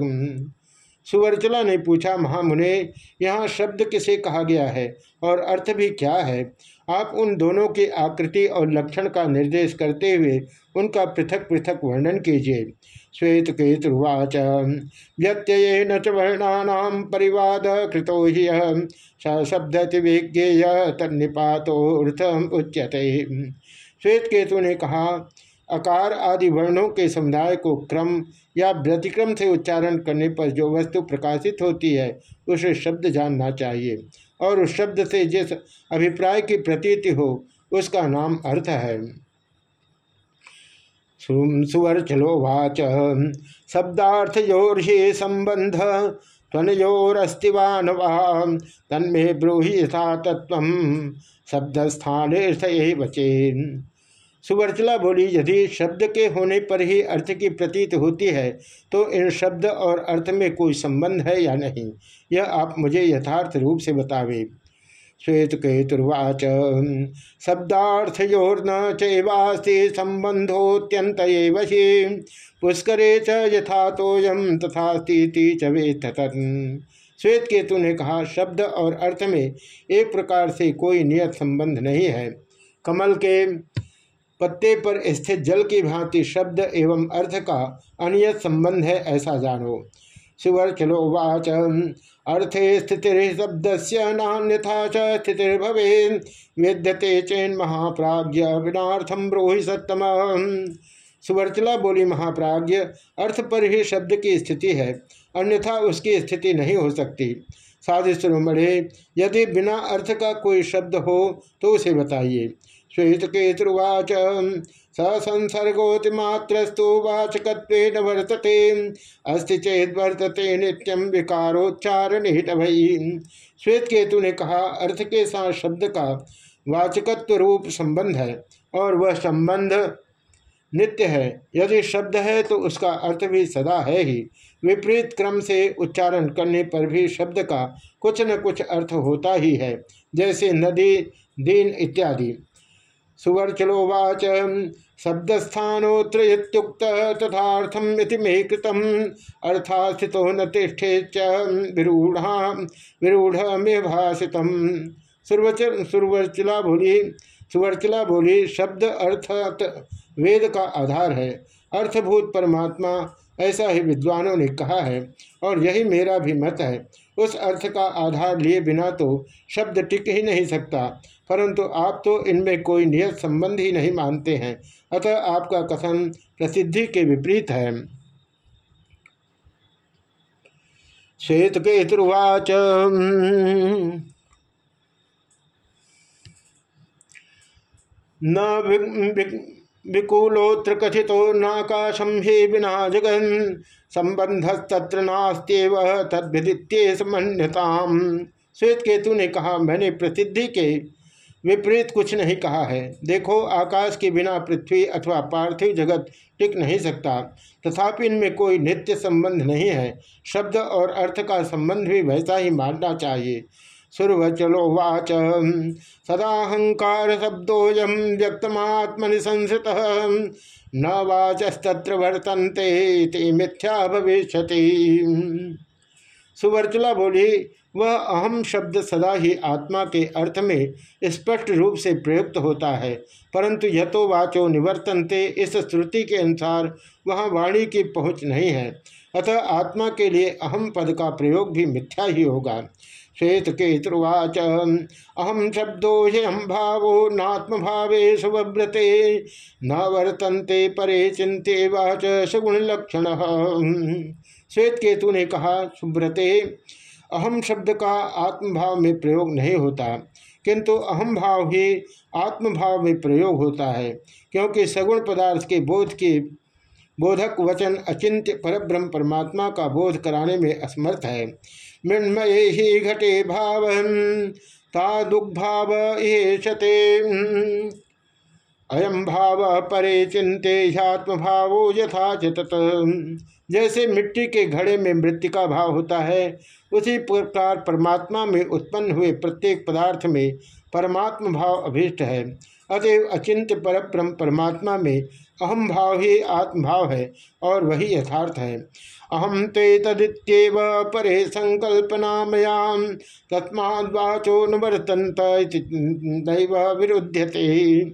सुवर्चला ने पूछा, महामुने, यहाँ शब्द किसे कहा गया है और अर्थ भी क्या है? आप उन दोनों की आकृति और लक्षण का निर्देश करते हुए उनका पृथक पृथक वर्णन कीजिए। श्वेत केतुर्वाच व्यत्यय न च वर्णानाम परिवाद कृतो ही शब्द विज्ञेय तन्निपातोर्थम उच्यते। श्वेत केतु ने कहा अकार आदि वर्णों के समुदाय को क्रम या व्यतिक्रम से उच्चारण करने पर जो वस्तु प्रकाशित होती है, उसे शब्द जानना चाहिए। और उस शब्द से जिस अभिप्राय की प्रतीति हो, उसका नाम अर्थ है। सुवर्चलोवाच शब्दार्थयोर्हि संबंध तनयोरस्तिवान तन्मे ब्रूहि यथा तत्व शब्दस्थान वचेन सुवर्चला बोली, यदि शब्द के होने पर ही अर्थ की प्रतीत होती है तो इन शब्द और अर्थ में कोई संबंध है या नहीं? यह आप मुझे यथार्थ रूप से बतावे। श्वेत केतुर्वाच, शब्दार्थयोर्न चैवास्ति संबंधोत्यंत वशी पुष्करे च यथा तोयम तथा च वेतन श्वेत केतु ने कहा, शब्द और अर्थ में एक प्रकार से कोई नियत संबंध नहीं है। कमल के पत्ते पर स्थित जल की भांति शब्द एवं अर्थ का अनियत संबंध है, ऐसा जानो। सुवर्चलो वाच अर्थे स्थितिशब्द से नान्यथा स्थितिर्भवे विद्यते चैन महाप्राज्य विनार्थम ब्रोहि सत्तम। सुवर्चला बोली महाप्राज्य अर्थ पर ही शब्द की स्थिति है, अन्यथा उसकी स्थिति नहीं हो सकती। साधु सुरमणे यदि बिना अर्थ का कोई शब्द हो तो उसे बताइए। श्वेत केतुर्वाच संसर्गोतिमात्रस्तु वाचक वर्तते। अस्ति चेत वर्तते नित्यम विकारोच्चारण श्वेत केतु ने कहा, अर्थ के साथ शब्द का वाचकत्व रूप संबंध है और वह संबंध नित्य है। यदि शब्द है तो उसका अर्थ भी सदा है ही। विपरीत क्रम से उच्चारण करने पर भी शब्द का कुछ न कुछ अर्थ होता ही है, जैसे नदी, दीन इत्यादि। सुवर्चलोवाच। शब्दस्थानोत्रुक्त तथार्थम मे कृतम। अर्थास्थितो न तिष्ठे विरूढ़ा विरूढ़ में भाषित सुरवचल सुरवर्चला बोली सुवर्चला बोली शब्द अर्थात वेद का आधार है। अर्थभूत परमात्मा ऐसा ही विद्वानों ने कहा है और यही मेरा भी मत है। उस अर्थ का आधार लिए बिना तो शब्द टिक ही नहीं सकता, परंतु आप तो इनमें कोई नियत संबंध ही नहीं मानते हैं। अतः आपका कथन प्रसिद्धि के विपरीत है। श्वेत केतुर्वाच न विकूलोत्र कथितो नाकाशम हे बिना जगन। संबंध तत्र नास्त्यव, तद्भिदित्य समन्यताम। श्वेत केतु ने कहा, मैंने प्रसिद्धि के विपरीत कुछ नहीं कहा है। देखो, आकाश के बिना पृथ्वी अथवा पार्थिव जगत टिक नहीं सकता। तथापि इनमें कोई नित्य संबंध नहीं है। शब्द और अर्थ का संबंध भी वैसा ही मानना चाहिए। सुरवचलो वाच सदाहंकार शब्दोजम व्यक्तमात्मनि संसृत न वाचस्तत्र वर्तन्ते, ते मिथ्या भविष्य सुवर्चला बोली, वह अहम शब्द सदा ही आत्मा के अर्थ में स्पष्ट रूप से प्रयुक्त होता है, परंतु यथो वाचो निवर्तनते, इस श्रुति के अनुसार वहाँ वाणी की पहुँच नहीं है। अतः आत्मा के लिए अहम पद का प्रयोग भी मिथ्या ही होगा। श्वेत केतुवाच अहम शब्दो हम भावो नात्म भावे सुव्रते न वर्तन्ते परे चिंते वाच सगुण लक्षण श्वेत केतु ने कहा, सुव्रते अहम शब्द का आत्मभाव में प्रयोग नहीं होता, किंतु अहम भाव ही आत्मभाव में प्रयोग होता है, क्योंकि सगुण पदार्थ के बोध के बोधक वचन अचिंत्य परब्रह्म परमात्मा का बोध कराने में असमर्थ है। मृण्मये ही घटे भाव तादुग्भाव येषते अयम भाव परे चिंते ह्यात्म भावो यथा तत जैसे मिट्टी के घड़े में मृतिका भाव होता है, उसी प्रकार परमात्मा में उत्पन्न हुए प्रत्येक पदार्थ में परमात्म भाव अभीष्ट है। अतएव अचिंत्य पर परमात्मा में अहम भाव ही आत्मभाव है और वही यथार्थ है। अहम ते तदित्यव परे संकल्पनामयाम। तस्माचो नवर्तंत दैव विरुद्धते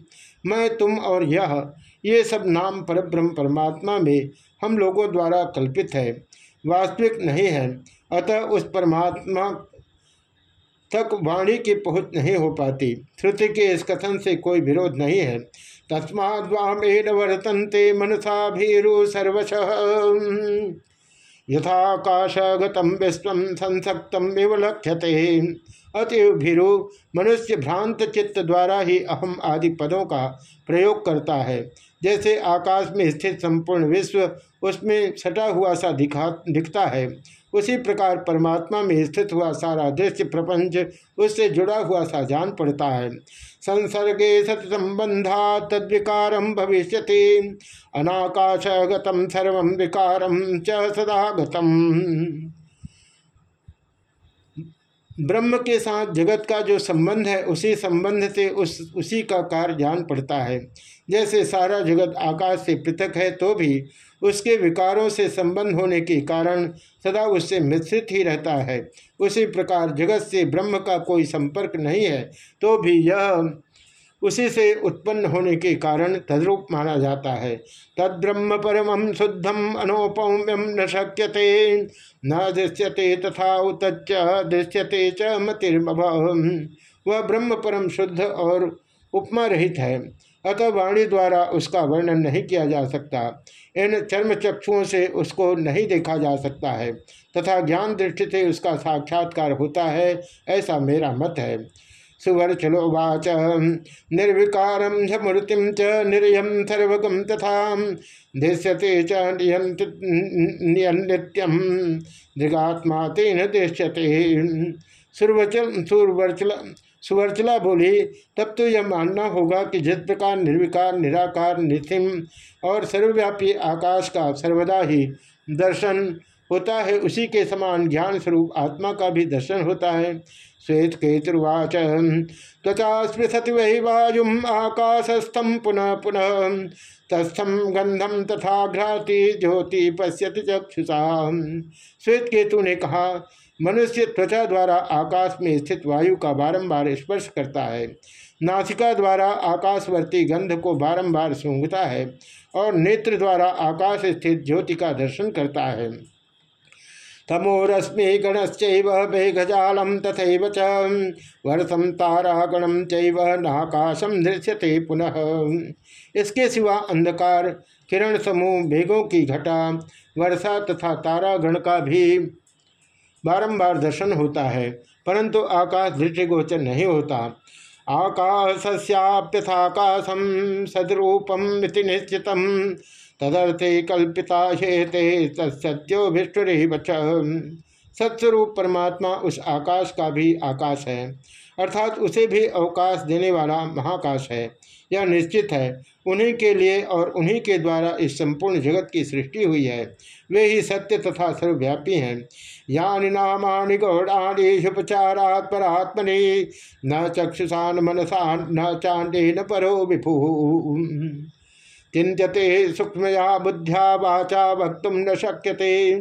मैं, तुम और यह, ये सब नाम परब्रह्म परमात्मा में हम लोगों द्वारा कल्पित है। वास्तविक नहीं है। अतः उस परमात्मा तक वाणी की पहुँच नहीं हो पाती। श्रुति के इस कथन से कोई विरोध नहीं है। तस्माद्वामेन वर्तन्ते मनसा भीरु सर्वश। यथाकाशगतम विश्व संसक्तम विवलक्ष्यते अतएव भीरु मनुष्य भ्रांत चित्त द्वारा ही अहम आदि पदों का प्रयोग करता है। जैसे आकाश में स्थित संपूर्ण विश्व, उसमें सटा हुआ सा दिखा दिखता है। उसी प्रकार परमात्मा में स्थित हुआ सारा दृश्य प्रपंच उससे जुड़ा हुआ सा जान पड़ता है। संसर्गे सत संबंधा तद विकारम भविष्य अनाकाशगतम सर्व विकारम च ब्रह्म के साथ जगत का जो संबंध है, उसी संबंध से उस, उसी का कार्य जान पड़ता है। जैसे सारा जगत आकाश से पृथक है तो भी उसके विकारों से संबंध होने के कारण सदा उससे मिश्रित ही रहता है। उसी प्रकार जगत से ब्रह्म का कोई संपर्क नहीं है तो भी यह उसी से उत्पन्न होने के कारण तद्रूप माना जाता है। तद्ब्रह्म परम शुद्धम अनोपम्यम न शक्यते, न दृश्यते तथा उतच दृश्यते च मतिर्मभ वह ब्रह्म परम शुद्ध और उपमा रहित है। अतः वाणी द्वारा उसका वर्णन नहीं किया जा सकता। इन चर्म चक्षुओं से उसको नहीं देखा जा सकता है। तथा ज्ञान दृष्टि से उसका साक्षात्कार होता है, ऐसा मेरा मत है। सुवर्चलोवाच। निर्विकारम मूर्ति च निर्यम सर्वगम तथा। दृश्यते च नियम दृगात्मा तेन दृश्यते सुरवचल सुरवर्चल सुवर्चला बोली, तब तो यह मानना होगा कि जिस प्रकार निर्विकार, निराकार निथिम और सर्वव्यापी आकाश का सर्वदा ही दर्शन होता है, उसी के समान ज्ञान स्वरूप आत्मा का भी दर्शन होता है। श्वेत केतुर्वाच त्वचा स्पृशति वही वायुम आकाशस्थम पुनः पुनः। तस्थम गंधम तथा घ्राति ज्योति पश्यति चक्षुषा। श्वेत केतु ने कहा, मनुष्य त्वचा द्वारा आकाश में स्थित वायु का बारंबार स्पर्श करता है। नासिका द्वारा आकाशवर्ती गंध को बारंबार सूंघता है और नेत्र द्वारा आकाश स्थित ज्योति का दर्शन करता है। तमोरश्मि गणश्चैव मेघजालम तथैव च। वर्षम तारागणम चैव नाकाशम दृश्यते पुनः। इसके सिवा अंधकार, किरण समूह, मेघों की घटा, वर्षा तथा तारागण का भी बारंबार दर्शन होता है, परंतु आकाश दृष्टिगोचर नहीं होता। आकाशस्याप्यथाकाशम सदरूपम निश्चित तदर्थे कल्पिता हेते तत्सत्योभिष्टुरे सत्स्वरूप परमात्मा उस आकाश का भी आकाश है, अर्थात उसे भी अवकाश देने वाला महाकाश है। यह निश्चित है, उन्हीं के लिए और उन्हीं के द्वारा इस संपूर्ण जगत की सृष्टि हुई है। वे ही सत्य तथा सर्वव्यापी हैं। यानि नामानि गौड़ानीशुपचारात् परात्मनि, न चक्षुषा न मनसा न चांडे न परो विभु। चिंत्यते सूक्ष्मया बुद्ध्या वाचा वक्त न शक्यते।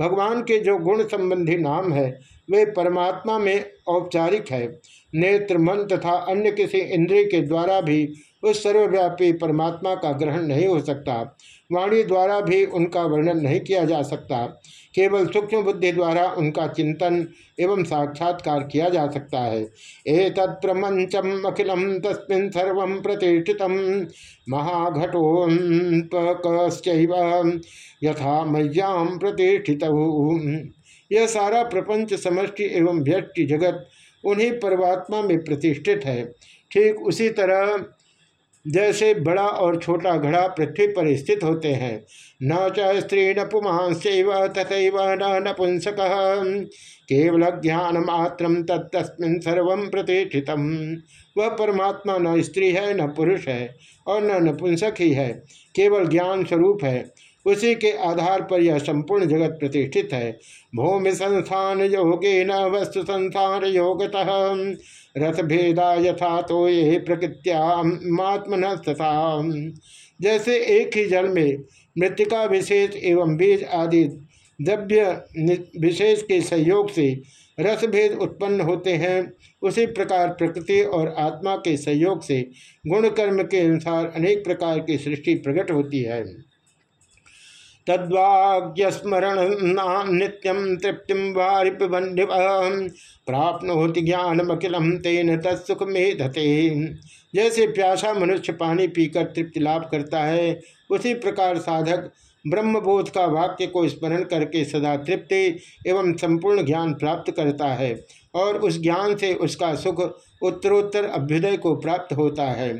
भगवान के जो गुण संबंधी नाम है, वे परमात्मा में औपचारिक है। नेत्र मन तथा अन्य किसी इंद्रिय के द्वारा भी उस सर्वव्यापी परमात्मा का ग्रहण नहीं हो सकता। वाणी द्वारा भी उनका वर्णन नहीं किया जा सकता। केवल सूक्ष्म बुद्धि द्वारा उनका चिंतन एवं साक्षात्कार किया जा सकता है। ए तत्प्रमंचम अखिलम तस्मिन सर्व प्रतिष्ठित महाघटोन्पकश्चैव यथा मैयाम प्रतिष्ठित। यह सारा प्रपंच, समष्टि एवं व्यक्ति जगत उन्हीं परमात्मा में प्रतिष्ठित है। ठीक उसी तरह जैसे बड़ा और छोटा घड़ा पृथ्वी पर स्थित होते हैं। न च स्त्री न पुमांस तथा न नपुंसक। केवल ज्ञान मात्र तत्स्मिन सर्व प्रतिष्ठित वह परमात्मा न स्त्री है, न पुरुष है और न नपुंसक ही है। केवल ज्ञान स्वरूप है। उसी के आधार पर यह संपूर्ण जगत प्रतिष्ठित है। भूमि संस्थान योगे न वस्तु संस्थान योगत रथ भेदा यथा तो ये प्रकृत्यात्मन तथा जैसे एक ही जल में मृतिका विशेष एवं बीज आदि द्रव्य विशेष के सहयोग से रसभेद उत्पन्न होते हैं, उसी प्रकार प्रकृति और आत्मा के सहयोग से गुण कर्म के अनुसार अनेक प्रकार की सृष्टि प्रकट होती है। तद्वाग्यस्मरण नित्यम तृप्ति वारिपन्य प्राप्त होती ज्ञानमखिलम तेन तत्सुख मेधते जैसे प्यासा मनुष्य पानी पीकर तृप्ति लाभ करता है, उसी प्रकार साधक ब्रह्मबोध का वाक्य को स्मरण करके सदा तृप्ति एवं संपूर्ण ज्ञान प्राप्त करता है और उस ज्ञान से उसका सुख उत्तरोत्तर अभ्युदय को प्राप्त होता है।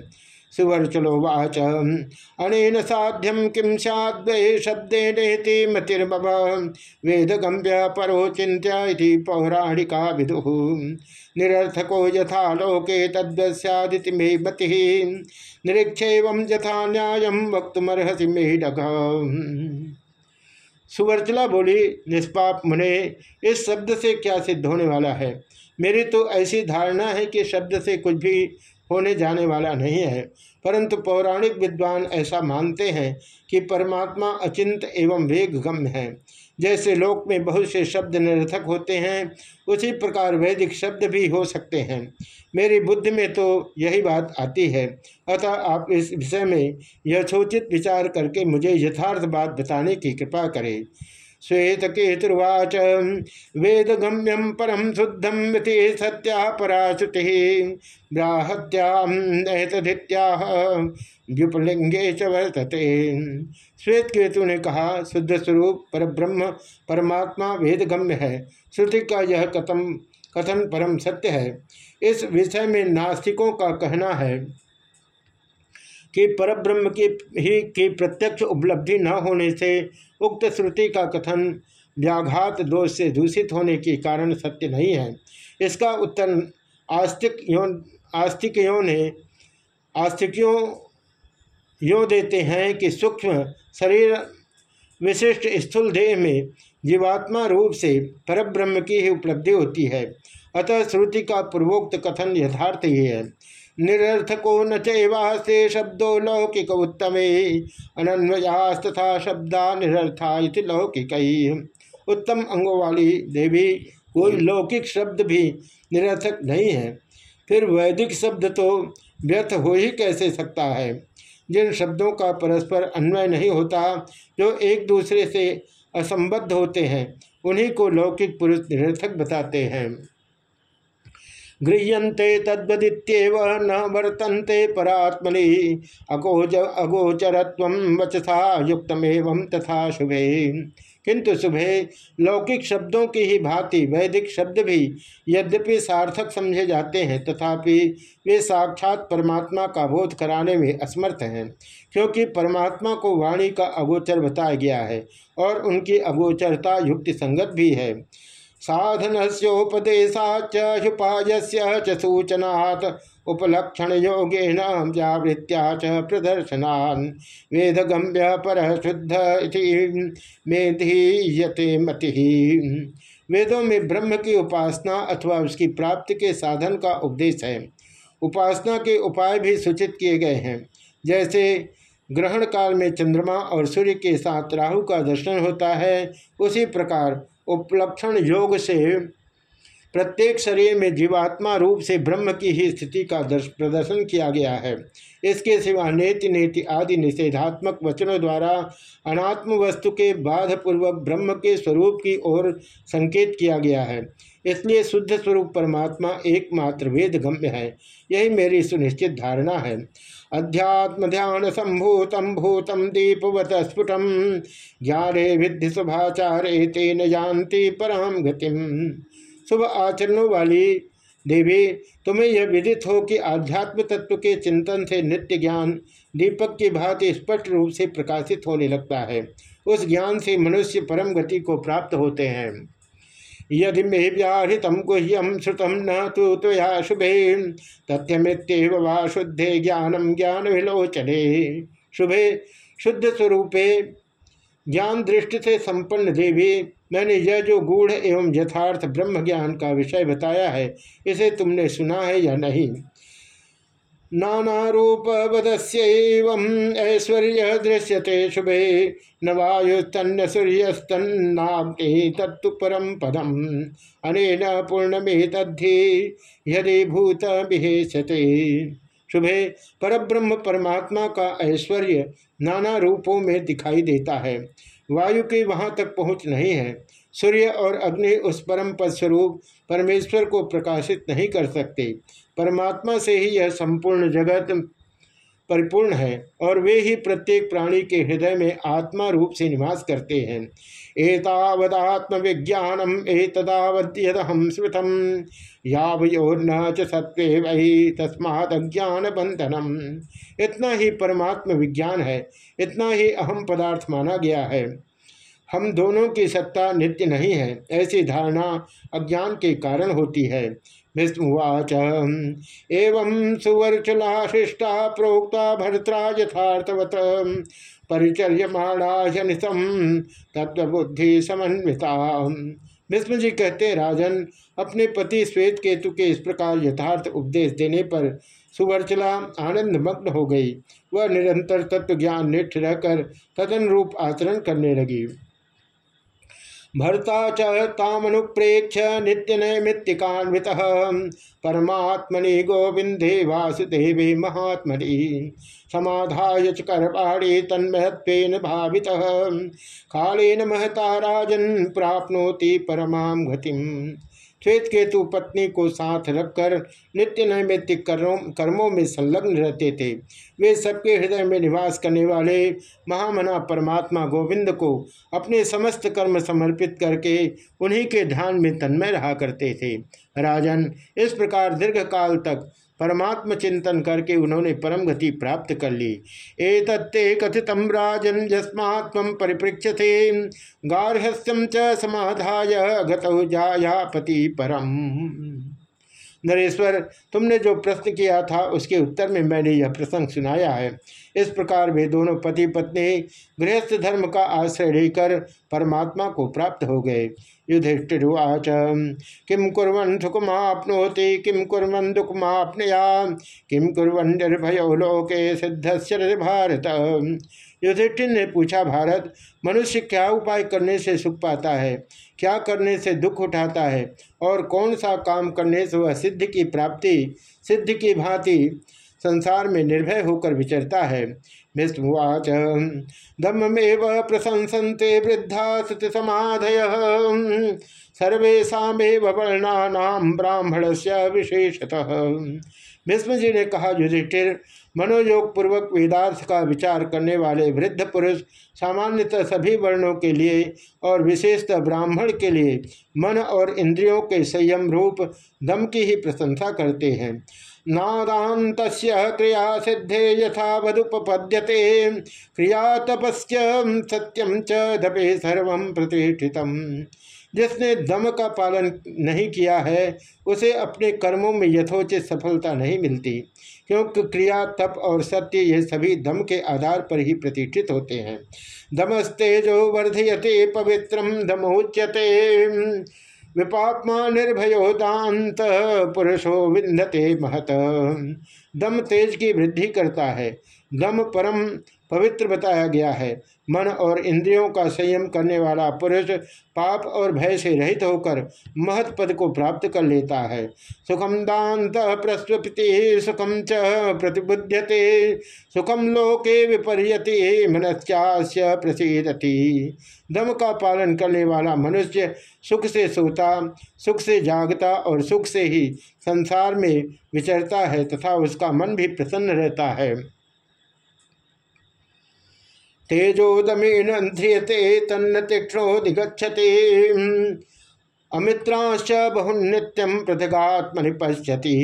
सुवर्चलोवाच अनेन साध्यम किम सद्वये शब्दे नेति मतिर्मम वेदगम्य परो चिंत्य पौराणिका विदु निरर्थको यथा लोके तद्वस्यादिति मे मति। निरीक्षेव यथा न्याय वक्तुमर्हसी मे डग सुवर्चला बोली, निष्पाप मुने, इस शब्द से क्या सिद्ध होने वाला है? मेरी तो ऐसी धारणा है कि शब्द से कुछ भी होने जाने वाला नहीं है। परंतु पौराणिक विद्वान ऐसा मानते हैं कि परमात्मा अचिंत एवं वेग गम्य है। जैसे लोक में बहुत से शब्द निरर्थक होते हैं, उसी प्रकार वैदिक शब्द भी हो सकते हैं। मेरी बुद्धि में तो यही बात आती है। अतः आप इस विषय में यथोचित विचार करके मुझे यथार्थ बात बताने की कृपा करें। श्वेतकेतुर्वाच। वेदगम्यम परम शुद्धम सत्या पराशुति। ब्राहत्याहतधित्याह व्युपलिंगे च वर्तते। श्वेत केतु ने कहा, शुद्ध स्वरूप पर ब्रह्म परमात्मा वेदगम्य है। श्रुति का यह कथम, कथन परम सत्य है। इस विषय में नास्तिकों का कहना है कि परब्रह्म की ही की प्रत्यक्ष उपलब्धि न होने से उक्त श्रुति का कथन व्याघात दोष से दूषित होने के कारण सत्य नहीं है। इसका उत्तर आस्तिक आस्तिकों ने आस्तिकों यो देते हैं कि सूक्ष्म शरीर विशिष्ट स्थूल देह में जीवात्मा रूप से परब्रह्म की ही उपलब्धि होती है। अतः श्रुति का पूर्वोक्त कथन यथार्थ ही है। निरर्थको न चैवास्ते शब्दों लौकिक उत्तमे अनन्वयास्तथा शब्दा निरर्था लौकिक। उत्तम अंगों वाली देवी, कोई लौकिक शब्द भी निरर्थक नहीं है। फिर वैदिक शब्द तो व्यर्थ हो ही कैसे सकता है? जिन शब्दों का परस्पर अन्वय नहीं होता, जो एक दूसरे से असंबद्ध होते हैं, उन्हीं को लौकिक पुरुष निरर्थक बताते हैं। गृह्यन्ते तद्वदित्येव न वर्तन्ते परात्मनि। अगोज अगोचरत्व वचसा युक्तमेवं तथा शुभे। किंतु सुबह लौकिक शब्दों की ही भांति, वैदिक शब्द भी यद्यपि सार्थक समझे जाते हैं, तथापि वे साक्षात परमात्मा का बोध कराने में असमर्थ हैं, क्योंकि परमात्मा को वाणी का अगोचर बताया गया है और उनकी अगोचरता युक्ति संगत भी है। साधन सोपदेशाच्युपाय च सूचनात् उपलक्षण योगेन व्यावृत्या च प्रदर्शनान् वेदगम्य पर शुद्ध मेधीयते मति। वेदों में ब्रह्म की उपासना अथवा उसकी प्राप्ति के साधन का उपदेश है। उपासना के उपाय भी सूचित किए गए हैं। जैसे ग्रहण काल में चंद्रमा और सूर्य के साथ राहु का दर्शन होता है, उसी प्रकार उपलक्षण योग से प्रत्येक शरीर में जीवात्मा रूप से ब्रह्म की ही स्थिति का प्रदर्शन किया गया है। इसके सिवा नेति नेति आदि निषेधात्मक वचनों द्वारा अनात्म वस्तु के बाधपूर्वक ब्रह्म के स्वरूप की ओर संकेत किया गया है। इसलिए शुद्ध स्वरूप परमात्मा एकमात्र वेद गम्य है। यही मेरी सुनिश्चित धारणा है। अध्यात्म ध्यान संभूतम भूतम दीपवत स्फुटम ज्ञाने विद्धि शुभाचारे तेन जानती परम गतिम शुभ आचरणों वाली देवी, तुम्हें यह विदित हो कि आध्यात्म तत्व के चिंतन से नित्य ज्ञान दीपक की भांति स्पष्ट रूप से प्रकाशित होने लगता है। उस ज्ञान से मनुष्य परम गति को प्राप्त होते हैं। यदि मे व्याहृत गुह्यम श्रुतम न तो तया शुभे। तथ्यमित्यव वा शुद्धे ज्ञानम ज्ञान विलोचने शुभे शुद्ध स्वरूपे ज्ञान दृष्टि से संपन्न देवी, मैंने यह जो गूढ़ एवं यथार्थ ब्रह्म ज्ञान का विषय बताया है, इसे तुमने सुना है या नहीं? नाना रूप वदस्यम ऐश्वर्य दृश्यते शुभे। न वायुस्तन्न सूर्यस्तन्नाग्नि तत्व परम पदम। अनेन तद्धि यदि भूत विहेशते शुभे, परब्रह्म परमात्मा का ऐश्वर्य नाना रूपों में दिखाई देता है। वायु की वहाँ तक पहुँच नहीं है। सूर्य और अग्नि उस परम पद स्वरूप परमेश्वर को प्रकाशित नहीं कर सकते। परमात्मा से ही यह संपूर्ण जगत परिपूर्ण है और वे ही प्रत्येक प्राणी के हृदय में आत्मा रूप से निवास करते हैं। एतावदात्म विज्ञानम एतदावद्यदहम स्मृतम, यावयोर्न च सत्वे वही तस्मात् अज्ञान बंधनम इतना ही परमात्म विज्ञान है, इतना ही अहम पदार्थ माना गया है। हम दोनों की सत्ता नित्य नहीं है, ऐसी धारणा अज्ञान के कारण होती है। विष्णुवाच, एवं सुवर्चला सुवर्चलाशिष्टा प्रोक्ता भर्त्रा यथार्थवत परिचर्यमाणा जनितम तत्वबुद्धि समन्विता। विष्णु जी कहते, राजन, अपने पति श्वेत केतु के इस प्रकार यथार्थ उपदेश देने पर सुवर्चला आनंद मग्न हो गई। वह निरंतर तत्व ज्ञान निष्ठ रहकर तदन रूप आचरण करने लगी। भर्ता च तामनुप्रेक्ष नित्य नैमित्तिकान्वित परमात्मनि गोविंदे वासुदेवे महात्मनि। समाधाय च करवाणे तन्महत्वेन भावित। कालेन महता राजन प्राप्नोति परमां गतिम। श्वेत केतु पत्नी को साथ रखकर नित्य नैमित्तिक कर्मों में संलग्न रहते थे। वे सबके हृदय में निवास करने वाले महामना परमात्मा गोविंद को अपने समस्त कर्म समर्पित करके उन्हीं के ध्यान में तन्मय रहा करते थे। राजन, इस प्रकार दीर्घ काल तक परमात्म चिंतन करके उन्होंने परम गति प्राप्त कर ली। ए तत्ते कथित राजन यस्मात्म परिपृक्ष थे गार्हस्थ्यम च समाधाय जाया पति परम। नरेश्वर, तुमने जो प्रश्न किया था, उसके उत्तर में मैंने यह प्रसंग सुनाया है। इस प्रकार वे दोनों पति पत्नी गृहस्थ धर्म का आश्रय लेकर परमात्मा को प्राप्त हो गए। युधिष्ठिर्वाच। किम कुरन सुखमाप्नोति किम कुरन दुखमापनया किम कुरन निर्भयो लोके सिद्ध भारत। युधिष्ठिर ने पूछा, भारत, मनुष्य क्या उपाय करने से सुख पाता है? क्या करने से दुख उठाता है? और कौन सा काम करने से वह सिद्ध की प्राप्ति, सिद्ध की भांति संसार में निर्भय होकर विचरता है? विष्णुवाच धम्मेव प्रशंसन्ते वृद्धा समाधय सर्वेशा वर्णा ब्राह्मण से विशेषतः। भीष्म जी ने कहा, युधिष्ठिर मनोयोग पूर्वक वेदार्थ का विचार करने वाले वृद्ध पुरुष सामान्यतः सभी वर्णों के लिए और विशेषतः ब्राह्मण के लिए मन और इंद्रियों के संयम रूप दम की ही प्रशंसा करते हैं। नादात क्रिया सिद्धे यथा वदुपद्यते क्रिया तपस्य सत्यम च सर्व प्रतिष्ठित जिसने दम का पालन नहीं किया है, उसे अपने कर्मों में यथोचित सफलता नहीं मिलती, क्योंकि क्रिया, तप और सत्य ये सभी दम के आधार पर ही प्रतिष्ठित होते हैं। दमस्तेजो वर्धयते पवित्रम दमोच्यते। विपापमा निर्भयो दांत पुरुषो विन्धते महत। दम तेज की वृद्धि करता है। दम परम पवित्र बताया गया है। मन और इंद्रियों का संयम करने वाला पुरुष पाप और भय से रहित होकर महत पद को प्राप्त कर लेता है। सुखम दात प्रस्वपति सुखम च प्रतिबुध्यते सुखम लोके विपर्यति, मनस्यास्य प्रसिद्धति दम का पालन करने वाला मनुष्य सुख से सोता, सुख से जागता और सुख से ही संसार में विचरता है तथा उसका मन भी प्रसन्न रहता है। तेजोदमेन ध्रियते तन्न तीक्षणो दिगछते अमित्रांश बहुनित्यम पृथगात्म पश्यति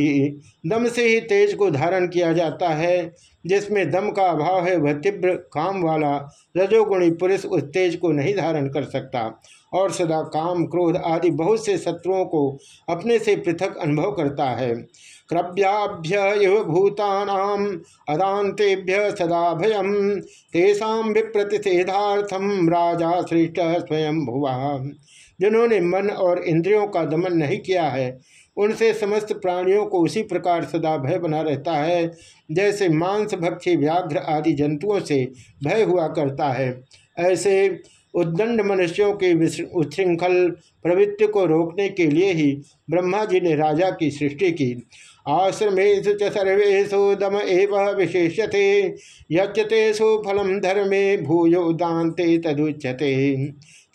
दम से ही तेज को धारण किया जाता है, जिसमें दम का अभाव है, वह तीव्र काम वाला रजोगुणी पुरुष उस तेज को नहीं धारण कर सकता। और सदा काम, क्रोध आदि बहुत से शत्रुओं को अपने से पृथक अनुभव करता है। क्रव्याभ्य इव अदातेभ्य सदा भयम तेषा विप्रतिषेधार्थम राजा श्रेष्ठ स्वयं भुवा जिन्होंने मन और इंद्रियों का दमन नहीं किया है, उनसे समस्त प्राणियों को उसी प्रकार सदा भय बना रहता है, जैसे मांस, भक्षी, व्याघ्र आदि जंतुओं से भय हुआ करता है। ऐसे उद्दंड मनुष्यों के उच्छृंखल प्रवृत्ति को रोकने के लिए ही ब्रह्मा जी ने राजा की सृष्टि की। आश्रमेशु सर्वेशु दम एव विशेष्यते यच्यतेषु फलम धर्मे भूयो दानते तदुच्यते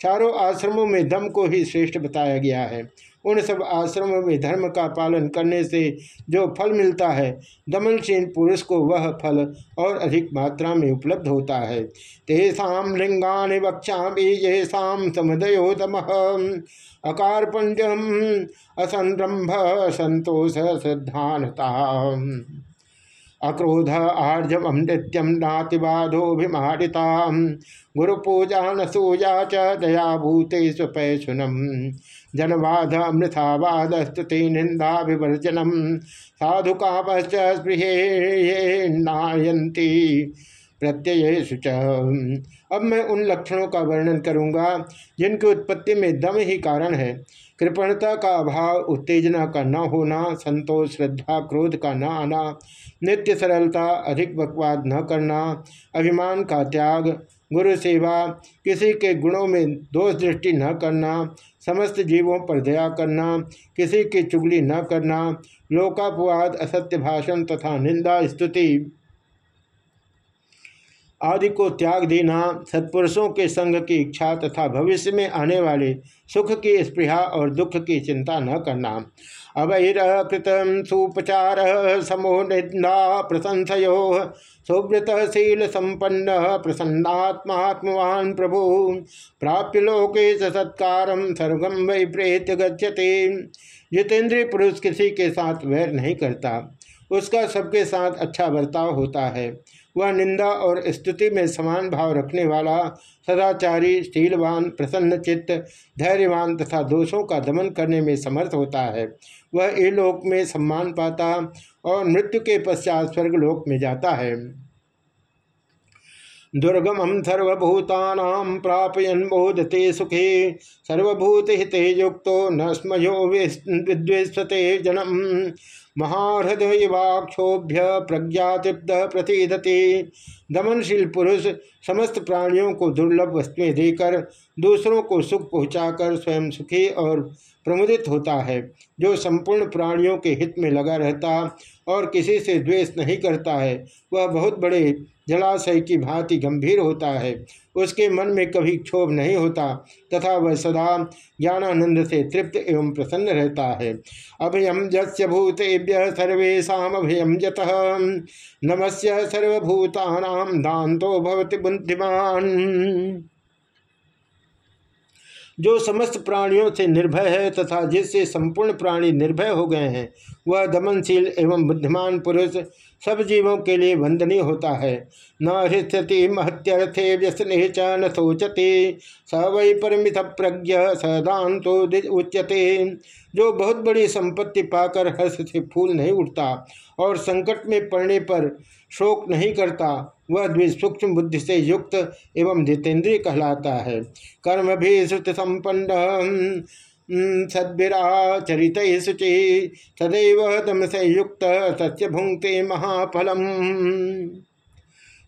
चारों आश्रमों में दम को ही श्रेष्ठ बताया गया है उन सब आश्रमों में धर्म का पालन करने से जो फल मिलता है दमनशील पुरुष को वह फल और अधिक मात्रा में उपलब्ध होता है। तेषा लिंगा वक्षा ये समुदयो दम। अकार पंचम असंरंभ संतोष श्रद्धानता अक्रोध आर्जवम नृत्यम नातिबाधोभिमारिता गुरुपूजा न सूजा च दया भूते स्वपैशुनम जनवाध अमृथावाद स्तुति निंदाभिवर्जनम साधु कापश्च नायंती प्रत्यय शुच अब मैं उन लक्षणों का वर्णन करूँगा, जिनकी उत्पत्ति में दम ही कारण है। कृपणता का अभाव, उत्तेजना का न होना, संतोष, श्रद्धा, क्रोध का न आना, नित्य सरलता, अधिक बकवाद न करना, अभिमान का त्याग, गुरु सेवा, किसी के गुणों में दोष दृष्टि न करना, समस्त जीवों पर दया करना, किसी की चुगली न करना, लोकापवाद, असत्य भाषण तथा निंदा, स्तुति। आदि को त्याग देना सत्पुरुषों के संग की इच्छा तथा भविष्य में आने वाले सुख की स्पृहा और दुख की चिंता न करना। अवैरकृत सुपचार समो निंदा प्रशंसयो सुव्रत शील संपन्न प्रसन्नात्मात्मान प्रभु। प्राप्य लोके सत्कार सर्वम वै प्रेत गच्छते। जितेंद्रिय पुरुष किसी के साथ वैर नहीं करता। उसका सबके साथ अच्छा बर्ताव होता है। वह निंदा और स्तुति में समान भाव रखने वाला, सदाचारी, शीलवान, प्रसन्न चित्त, धैर्यवान तथा दोषों का दमन करने में समर्थ होता है। वह इलोक में सम्मान पाता और मृत्यु के पश्चात स्वर्गलोक में जाता है। दुर्गम सर्वभूता प्रापयन बोधते सुखे सर्वभूत युक्त न स्मयो विद्वेशते जनम। महाहृदयवाक्षोभ्य प्रज्ञातिप्त प्रतीदति दमनशील पुरुष समस्त प्राणियों को दुर्लभ वस्तुएँ देकर, दूसरों को सुख पहुंचाकर स्वयं सुखी और प्रमुदित होता है। जो संपूर्ण प्राणियों के हित में लगा रहता और किसी से द्वेष नहीं करता है, वह बहुत बड़े जलाशय की भांति गंभीर होता है। उसके मन में कभी क्षोभ नहीं होता, तथा वह सदा ज्ञानानंद से तृप्त एवं प्रसन्न रहता है। अभयम जस्य भूतेभ्य सर्वेशा अभयम जत नमस्य सर्वभूता दातो भवति बुद्धिमान। जो समस्त प्राणियों से निर्भय है तथा जिससे संपूर्ण प्राणी निर्भय हो गए हैं, वह दमनशील एवं बुद्धिमान पुरुष सब जीवों के लिए वंदनीय होता है। न हृष्यति, महत्यर्थे, व्यसने च न सोचते स वै परमित प्रज्ञ सदांतो उच्यते। जो बहुत बड़ी संपत्ति पाकर हर्ष से फूल नहीं उठता और संकट में पड़ने पर शोक नहीं करता, वह द्विसूक्ष्म बुद्धि से युक्त एवं जितेंद्रिय कहलाता है। कर्म भी श्रुत संपन्न सद्भिराचरित शुचि सदैव तम संयुक्त सत्य भुंगते महाफलम।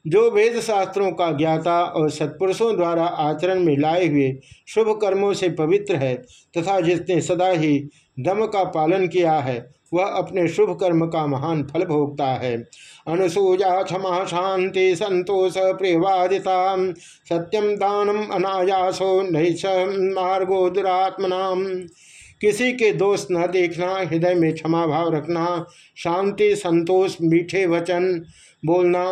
जो वेद शास्त्रों का ज्ञाता और सत्पुरुषों द्वारा आचरण में लाए हुए शुभ कर्मों से पवित्र है, तथा जिसने सदा ही दम का पालन किया है वह अपने शुभ कर्म का महान फल भोगता है। अनुसूजा क्षमा शांति संतोष प्रियवादिता सत्यम दानम अनायासो नहीं मार्गो दुरात्मना किसी के दोष न देखना, हृदय में क्षमा भाव रखना, शांति संतोष मीठे वचन बोलना,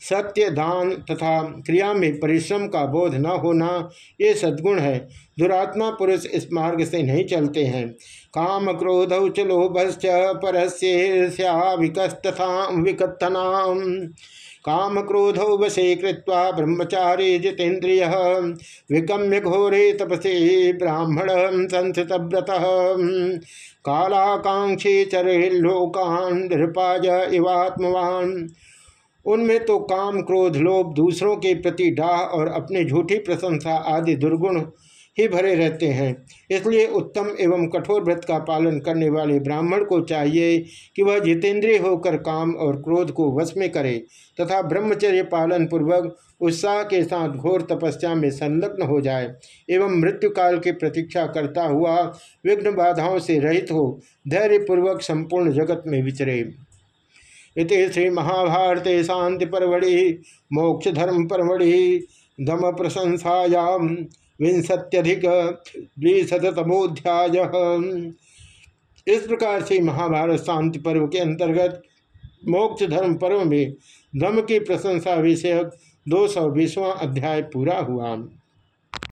सत्य, दान तथा क्रिया में परिश्रम का बोध न होना, ये सद्गुण है। दुरात्मा पुरुष इस मार्ग से नहीं चलते हैं। काम क्रोध च लोभश्च परस्या विकस्तथा काम क्रोधौ वशे कृत्वा ब्रह्मचारी जितेन्द्रिय विकम्य घोरे तपसे ब्राह्मण संस्थित व्रत कालाकांक्षी चरे लोकान इवात्मवान। उनमें तो काम, क्रोध, लोभ, दूसरों के प्रति डाह और अपनी झूठी प्रशंसा आदि दुर्गुण ही भरे रहते हैं। इसलिए उत्तम एवं कठोर व्रत का पालन करने वाले ब्राह्मण को चाहिए कि वह जितेंद्रिय होकर काम और क्रोध को वश में करे तथा ब्रह्मचर्य पालन पूर्वक उत्साह के साथ घोर तपस्या में संलग्न हो जाए एवं मृत्यु काल की प्रतीक्षा करता हुआ विघ्न बाधाओं से रहित हो धैर्यपूर्वक संपूर्ण जगत में विचरे। इति श्री महाभारत शांति परवड़ि मोक्ष धर्म परवड़ि धम प्रशंसायाम विंशत्यधिक द्विशतमोध्याय इस प्रकार से महाभारत शांति पर्व के अंतर्गत मोक्ष धर्म पर्व में धम की प्रशंसा विषयक दो सौ अध्याय पूरा हुआ।